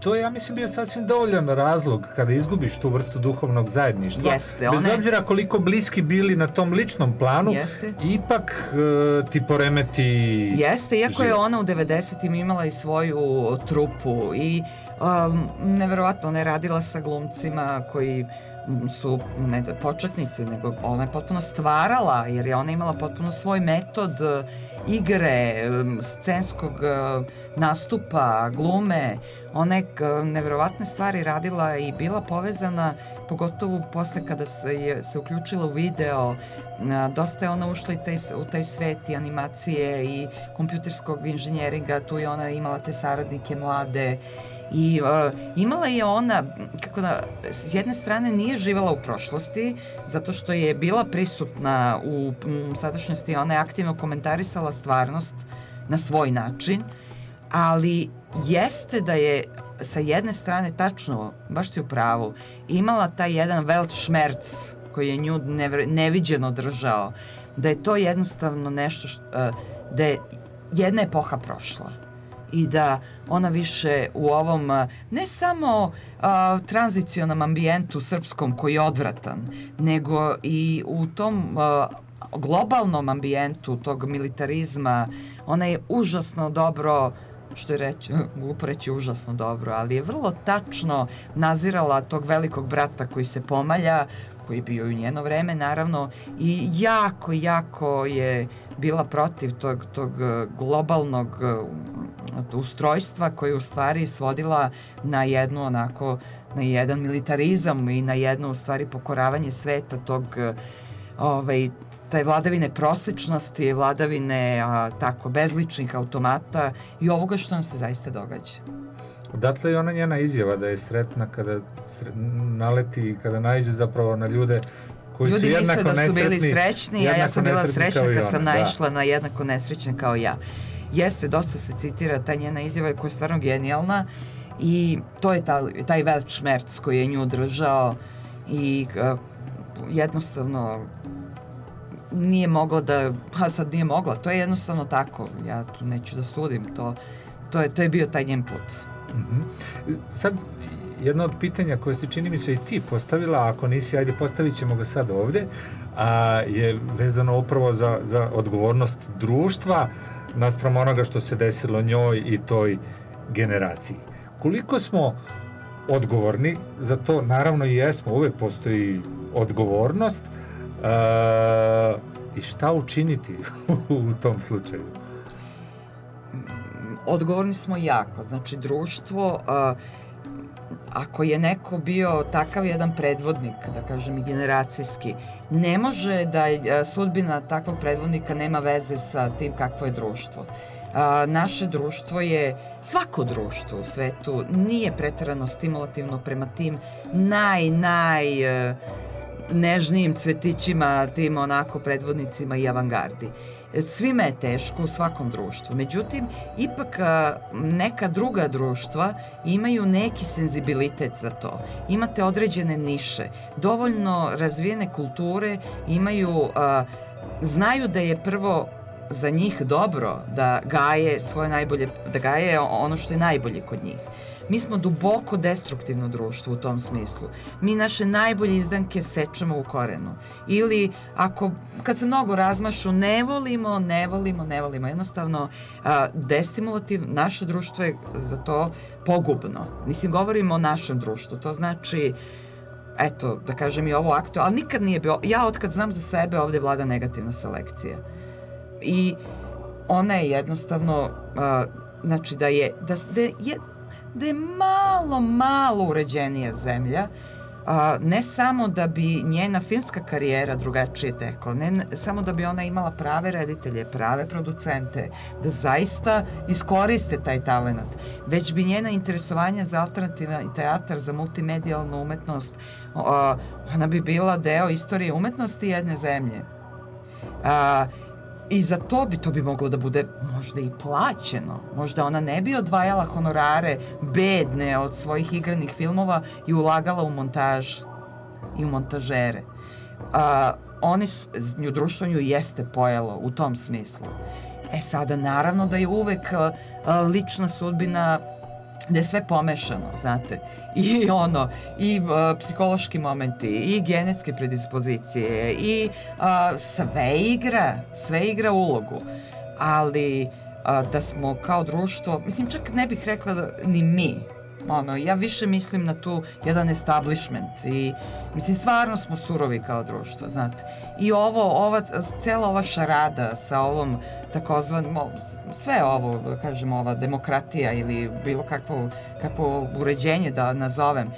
to je, ja mislim, bio sasvim dovoljan razlog kada izgubiš tu vrstu duhovnog zajedništva. Jeste, Bez ona je- obzira koliko bliski bili na tom ličnom planu, Jeste. ipak e, ti poremeti Jeste, iako je život. ona u 90-im imala i svoju trupu i um, neverovatno ona je radila sa glumcima koji m, su ne da početnici, nego ona je potpuno stvarala, jer je ona imala potpuno svoj metod e, igre, em, scenskog e, nastupa, glume. Ona je neverovatne stvari radila i bila povezana, pogotovo posle kada se, je, se uključila u video, dosta je ona ušla i taj, u taj svet i animacije i kompjuterskog inženjeringa, tu je ona imala te saradnike mlade i uh, imala je ona, kako da, s jedne strane nije živala u prošlosti, zato što je bila prisutna u m, sadašnjosti, ona je aktivno komentarisala stvarnost na svoj način, ali jeste da je sa jedne strane tačno, baš si u pravu, imala taj jedan Weltschmerz koji je nju nevre- neviđeno držao, da je to jednostavno nešto što, e, da je jedna epoha prošla i da ona više u ovom ne samo a, tranzicionom ambijentu srpskom koji je odvratan, nego i u tom a, globalnom ambijentu tog militarizma, ona je užasno dobro što je reći, [LAUGHS] glupo reći užasno dobro, ali je vrlo tačno nazirala tog velikog brata koji se pomalja, koji je bio u njeno vreme, naravno, i jako, jako je bila protiv tog, tog eh, globalnog eh, ustrojstva koje je u stvari svodila na jednu onako, na jedan militarizam i na jedno u stvari pokoravanje sveta tog eh, ovaj, taj vladavine prosečnosti, vladavine a, tako bezličnih automata i ovoga što nam se zaista događa. Odatle je ona njena izjava da je sretna kada sre, naleti i kada naiđe zapravo na ljude koji Ljudi su misle jednako da su bili nesretni, srećni, a ja sam bila nesretni srećna kad ona, sam da. naišla na jednako nesrećne kao ja. Jeste, dosta se citira ta njena izjava koja je stvarno genijalna i to je ta, taj Weltschmerz koji je nju držao i a, jednostavno nije mogla da, pa sad nije mogla, to je jednostavno tako, ja tu neću da sudim, to, to, je, to je bio taj njen put. Mhm. Sad, jedno od pitanja koje se čini mi se i ti postavila, ako nisi, ajde postavit ćemo ga sad ovde, a, je vezano upravo za, za odgovornost društva naspram onoga što se desilo njoj i toj generaciji. Koliko smo odgovorni za to, naravno i jesmo, uvek postoji odgovornost a, i šta učiniti [LAUGHS] u tom slučaju? Odgovorni smo jako. Znači, društvo, a, ako je neko bio takav jedan predvodnik, da kažem i generacijski, ne može da sudbina takvog predvodnika nema veze sa tim kakvo je društvo. A, naše društvo je, svako društvo u svetu nije preterano stimulativno prema tim naj, naj e, nežnijim cvetićima, tim onako predvodnicima i avangardi. Svima je teško u svakom društvu. Međutim, ipak neka druga društva imaju neki senzibilitet za to. Imate određene niše. Dovoljno razvijene kulture imaju, znaju da je prvo za njih dobro da gaje svoje najbolje, da gaje ono što je najbolje kod njih. Mi smo duboko destruktivno društvo u tom smislu. Mi naše najbolje izdanke sečemo u korenu. Ili ako, kad se mnogo razmašu, ne volimo, ne volimo, ne volimo. Jednostavno, a, destimulativ, naše društvo je za to pogubno. Mislim, govorimo o našem društvu. To znači, eto, da kažem i ovo aktu, ali nikad nije bio, ja otkad znam za sebe, ovde vlada negativna selekcija. I ona je jednostavno, a, znači da je, da, da je da je malo, malo uređenija zemlja, a, ne samo da bi njena filmska karijera drugačije tekla, ne samo da bi ona imala prave reditelje, prave producente, da zaista iskoriste taj talent, već bi njena interesovanja za alternativan teatar, za multimedijalnu umetnost, a, ona bi bila deo istorije umetnosti jedne zemlje. A, I za to bi, to bi moglo da bude možda i plaćeno. Možda ona ne bi odvajala honorare bedne od svojih igranih filmova i ulagala u montaž i u montažere. A, oni, nju društvo nju jeste pojelo u tom smislu. E sada, naravno da je uvek a, a, lična sudbina da je sve pomešano, znate. I ono, i uh, psihološki momenti, i genetske predispozicije, i uh, sve igra, sve igra ulogu. Ali uh, da smo kao društvo, mislim čak ne bih rekla da, ni mi, ono, ja više mislim na tu jedan establishment i mislim stvarno smo surovi kao društvo, znate. I ovo, ova, cela ova šarada sa ovom takozvanom, sve ovo, kažemo, ova demokratija ili bilo kakvo, kakvo uređenje da nazovem,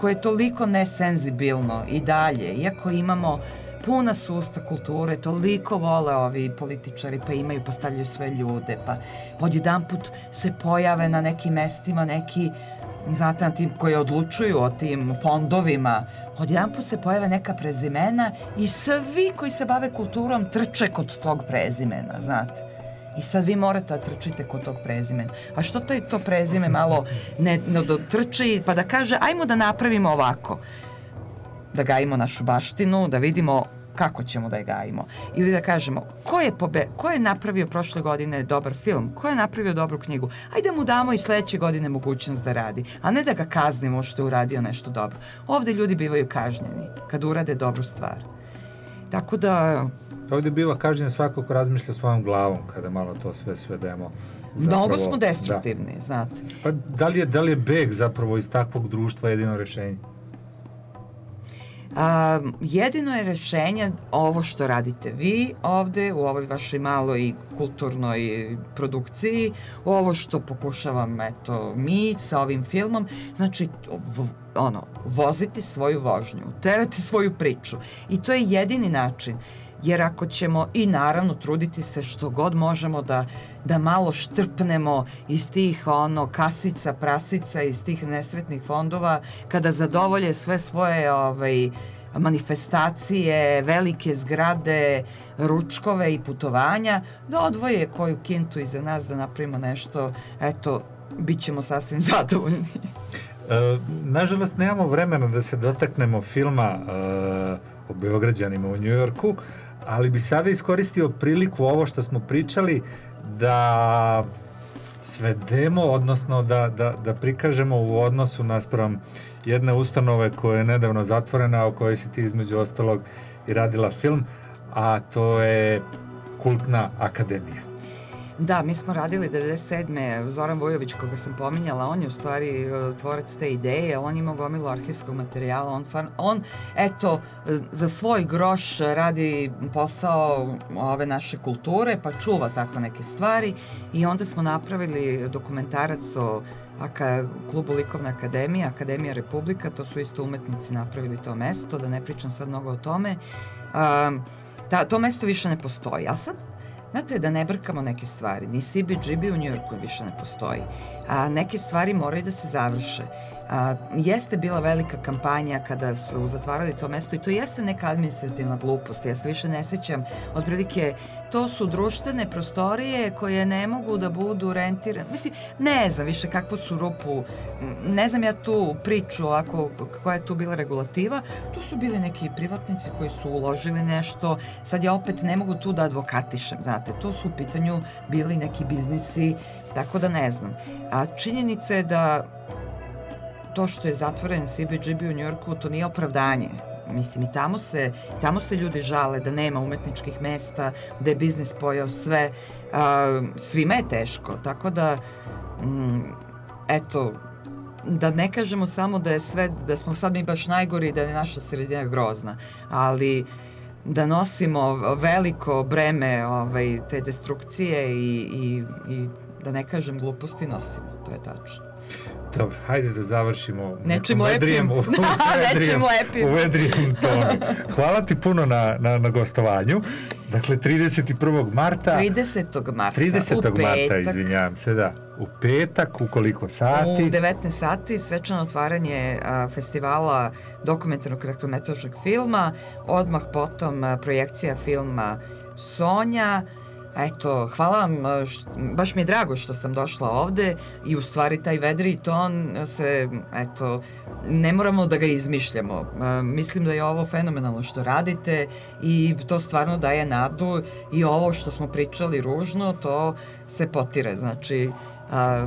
koje je toliko nesenzibilno i dalje, iako imamo puna su usta kulture, toliko vole ovi političari, pa imaju, pa stavljaju sve ljude, pa odjedan put se pojave na nekim mestima neki znate, na tim koji odlučuju o tim fondovima, odjedan put se pojave neka prezimena i svi koji se bave kulturom trče kod tog prezimena, znate. I sad vi morate da trčite kod tog prezimena. A što to je to prezime malo ne, ne dotrči, pa da kaže, ajmo da napravimo ovako. Da gajimo našu baštinu, da vidimo kako ćemo da je gajimo. Ili da kažemo, ko je, pobe, ko je napravio prošle godine dobar film? Ko je napravio dobru knjigu? Ajde mu damo i sledeće godine mogućnost da radi, a ne da ga kaznimo što je uradio nešto dobro. Ovde ljudi bivaju kažnjeni kad urade dobru stvar. Tako da, Ovdje biva kažnjen svako ko razmišlja svojom glavom kada malo to sve svedemo. mnogo smo destruktivni, znate. Da. Pa da li, je, da li je beg zapravo iz takvog društva jedino rešenje? A, jedino je rešenje ovo što radite vi ovde u ovoj vašoj maloj kulturnoj produkciji, ovo što pokušavam eto mi sa ovim filmom, znači ono, voziti svoju vožnju, terati [LAUGHS] svoju priču. I to je jedini način jer ako ćemo i naravno truditi se što god možemo da, da malo štrpnemo iz tih ono kasica, prasica, iz tih nesretnih fondova, kada zadovolje sve svoje ovaj, manifestacije, velike zgrade, ručkove i putovanja, da odvoje koju kintu iza nas da napravimo nešto, eto, bit ćemo sasvim [LAUGHS] zadovoljni. E, nažalost, nemamo vremena da se dotaknemo filma e, o Beograđanima u Njujorku, ali bi sada iskoristio priliku ovo što smo pričali da svedemo, odnosno da, da, da prikažemo u odnosu naspram jedne ustanove koja je nedavno zatvorena, o kojoj si ti između ostalog i radila film, a to je Kultna akademija. Da, mi smo radili 97. Zoran Vujović, koga sam pominjala, on je u stvari e, tvorac te ideje, on ima gomilu arhivskog materijala, on stvarno, on, eto, za svoj groš radi posao ove naše kulture, pa čuva tako neke stvari i onda smo napravili dokumentarac o Aka, klubu Likovna akademija, Akademija Republika, to su isto umetnici napravili to mesto, da ne pričam sad mnogo o tome. Um, ta, to mesto više ne postoji, ali sad Znate, da ne brkamo neke stvari. Ni CBGB u Njujorku više ne postoji. A neke stvari moraju da se završe. A, jeste bila velika kampanja kada su zatvarali to mesto i to jeste neka administrativna glupost. Ja se više ne sećam. Otprilike, to su društvene prostorije koje ne mogu da budu rentirane. Mislim, ne znam više kakvu su rupu, ne znam ja tu priču ovako, koja je tu bila regulativa. Tu su bili neki privatnici koji su uložili nešto. Sad ja opet ne mogu tu da advokatišem, znate. To su u pitanju bili neki biznisi, tako da ne znam. A činjenica je da to što je zatvoren CBGB u Njorku, to nije opravdanje. Mislim, i tamo se, tamo se ljudi žale da nema umetničkih mesta, da je biznis pojao sve. A, svima je teško, tako da, mm, eto, da ne kažemo samo da je sve, da smo sad mi baš najgori i da je naša sredina grozna, ali da nosimo veliko breme ovaj, te destrukcije i, i, i da ne kažem gluposti nosimo, to je tačno. Dobro, hajde da završimo Nečim nekom lepim. vedrijem, u, [LAUGHS] u, Da, vedrijem, nečim lepim. u vedrijem tonu. Hvala ti puno na, na, na gostovanju. Dakle, 31. marta... 30. marta. 30. u marta, petak. izvinjavam se, da. U petak, u koliko sati? U 19 sati svečano otvaranje a, festivala dokumentarnog kratkometražnog filma, odmah potom a, projekcija filma Sonja. Eto, hvala vam, št- baš mi je drago što sam došla ovde i u stvari taj vedri ton se, eto, ne moramo da ga izmišljamo. A, Mislim da je ovo fenomenalno što radite i to stvarno daje nadu i ovo što smo pričali ružno, to se potire. Znači, a,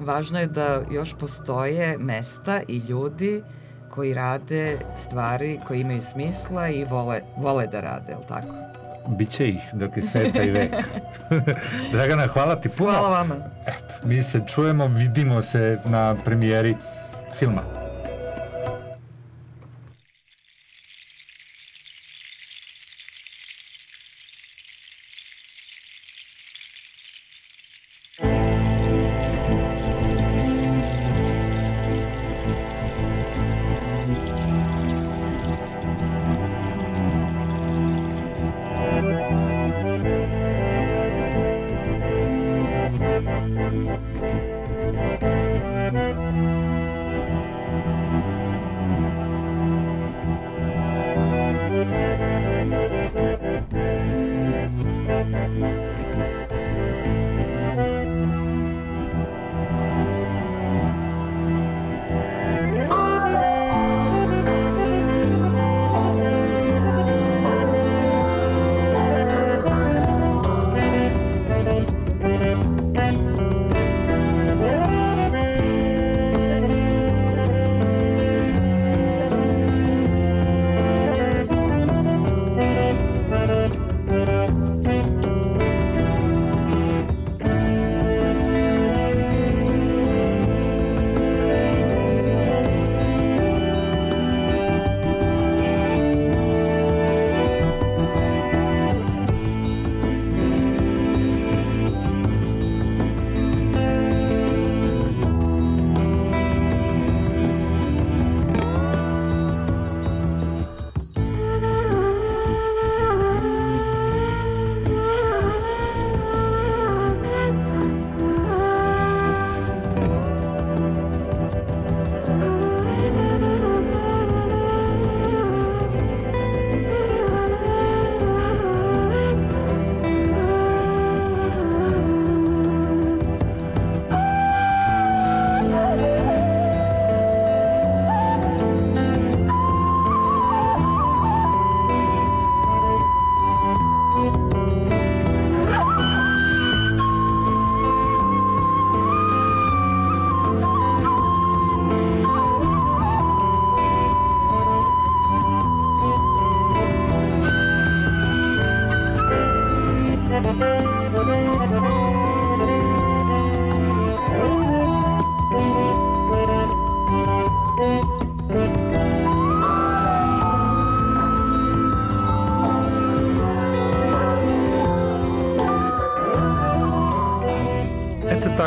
važno je da još postoje mesta i ljudi koji rade stvari koje imaju smisla i vole, vole da rade, je li tako? Biće ih dok je sveta i vek. [LAUGHS] Dragana, hvala ti puno. Hvala vama. Eto, mi se čujemo, vidimo se na premijeri filma.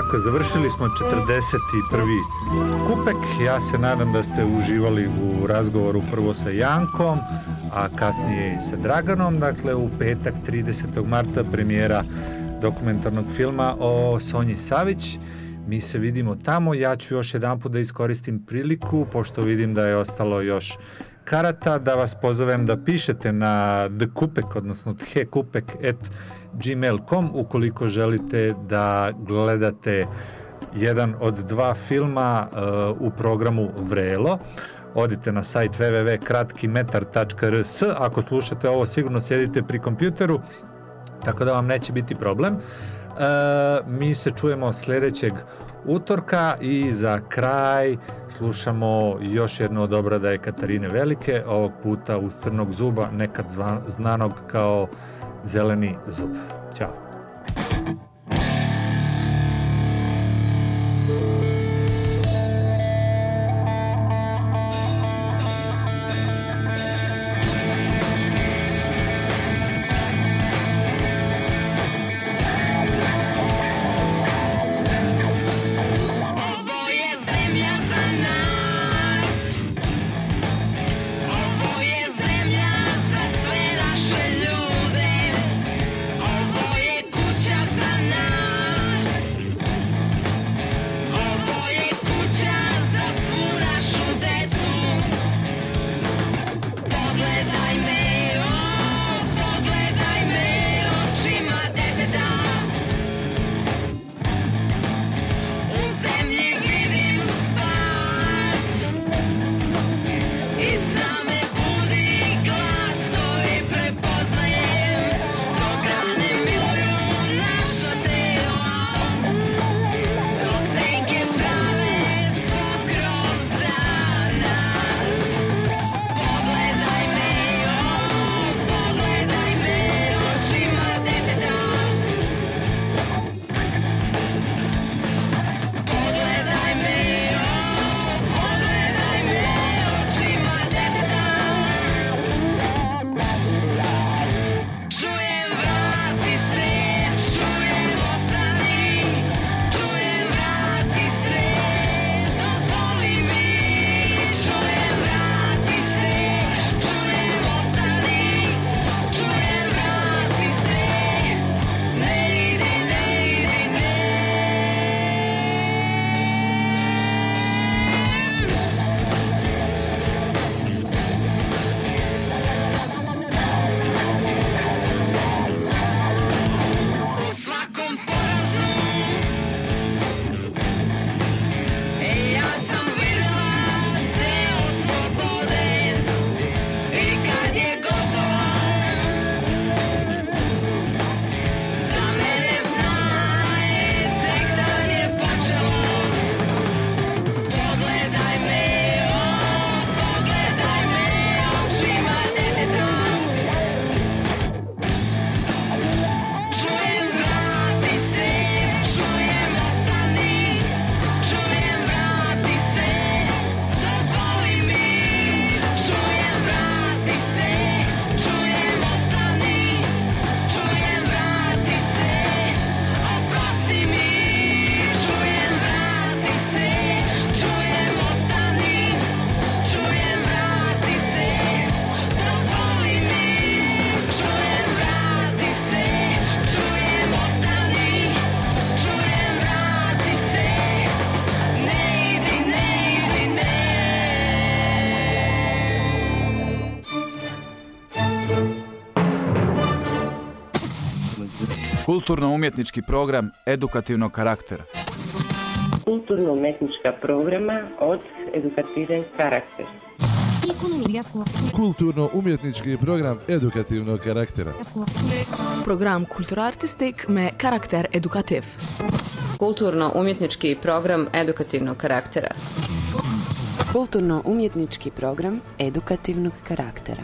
Tako, završili smo 41. kupek. Ja se nadam da ste uživali u razgovoru prvo sa Jankom, a kasnije i sa Draganom. Dakle, u petak 30. marta premijera dokumentarnog filma o Sonji Savić. Mi se vidimo tamo, ja ću još jedan put da iskoristim priliku, pošto vidim da je ostalo još karata, da vas pozovem da pišete na thekupek, odnosno thekupek at gmail.com ukoliko želite da gledate jedan od dva filma uh, u programu Vrelo. Odite na sajt www.kratkimetar.rs Ako slušate ovo, sigurno sjedite pri kompjuteru, tako da vam neće biti problem. Uh, mi se čujemo sledećeg utorka i za kraj slušamo još jedno od obrada je Katarine Velike, ovog puta uz crnog zuba, nekad zva, znanog kao zeleni zub. Ćao. Kulturno-umjetnički program edukativnog karaktera. Kulturno-umetnička programa od edukativen karakter. Kulturno-umjetnički program edukativnog karaktera. Program kulturartistik me karakter edukativ. Kulturno-umjetnički program edukativnog karaktera. Kulturno-umjetnički program edukativnog karaktera.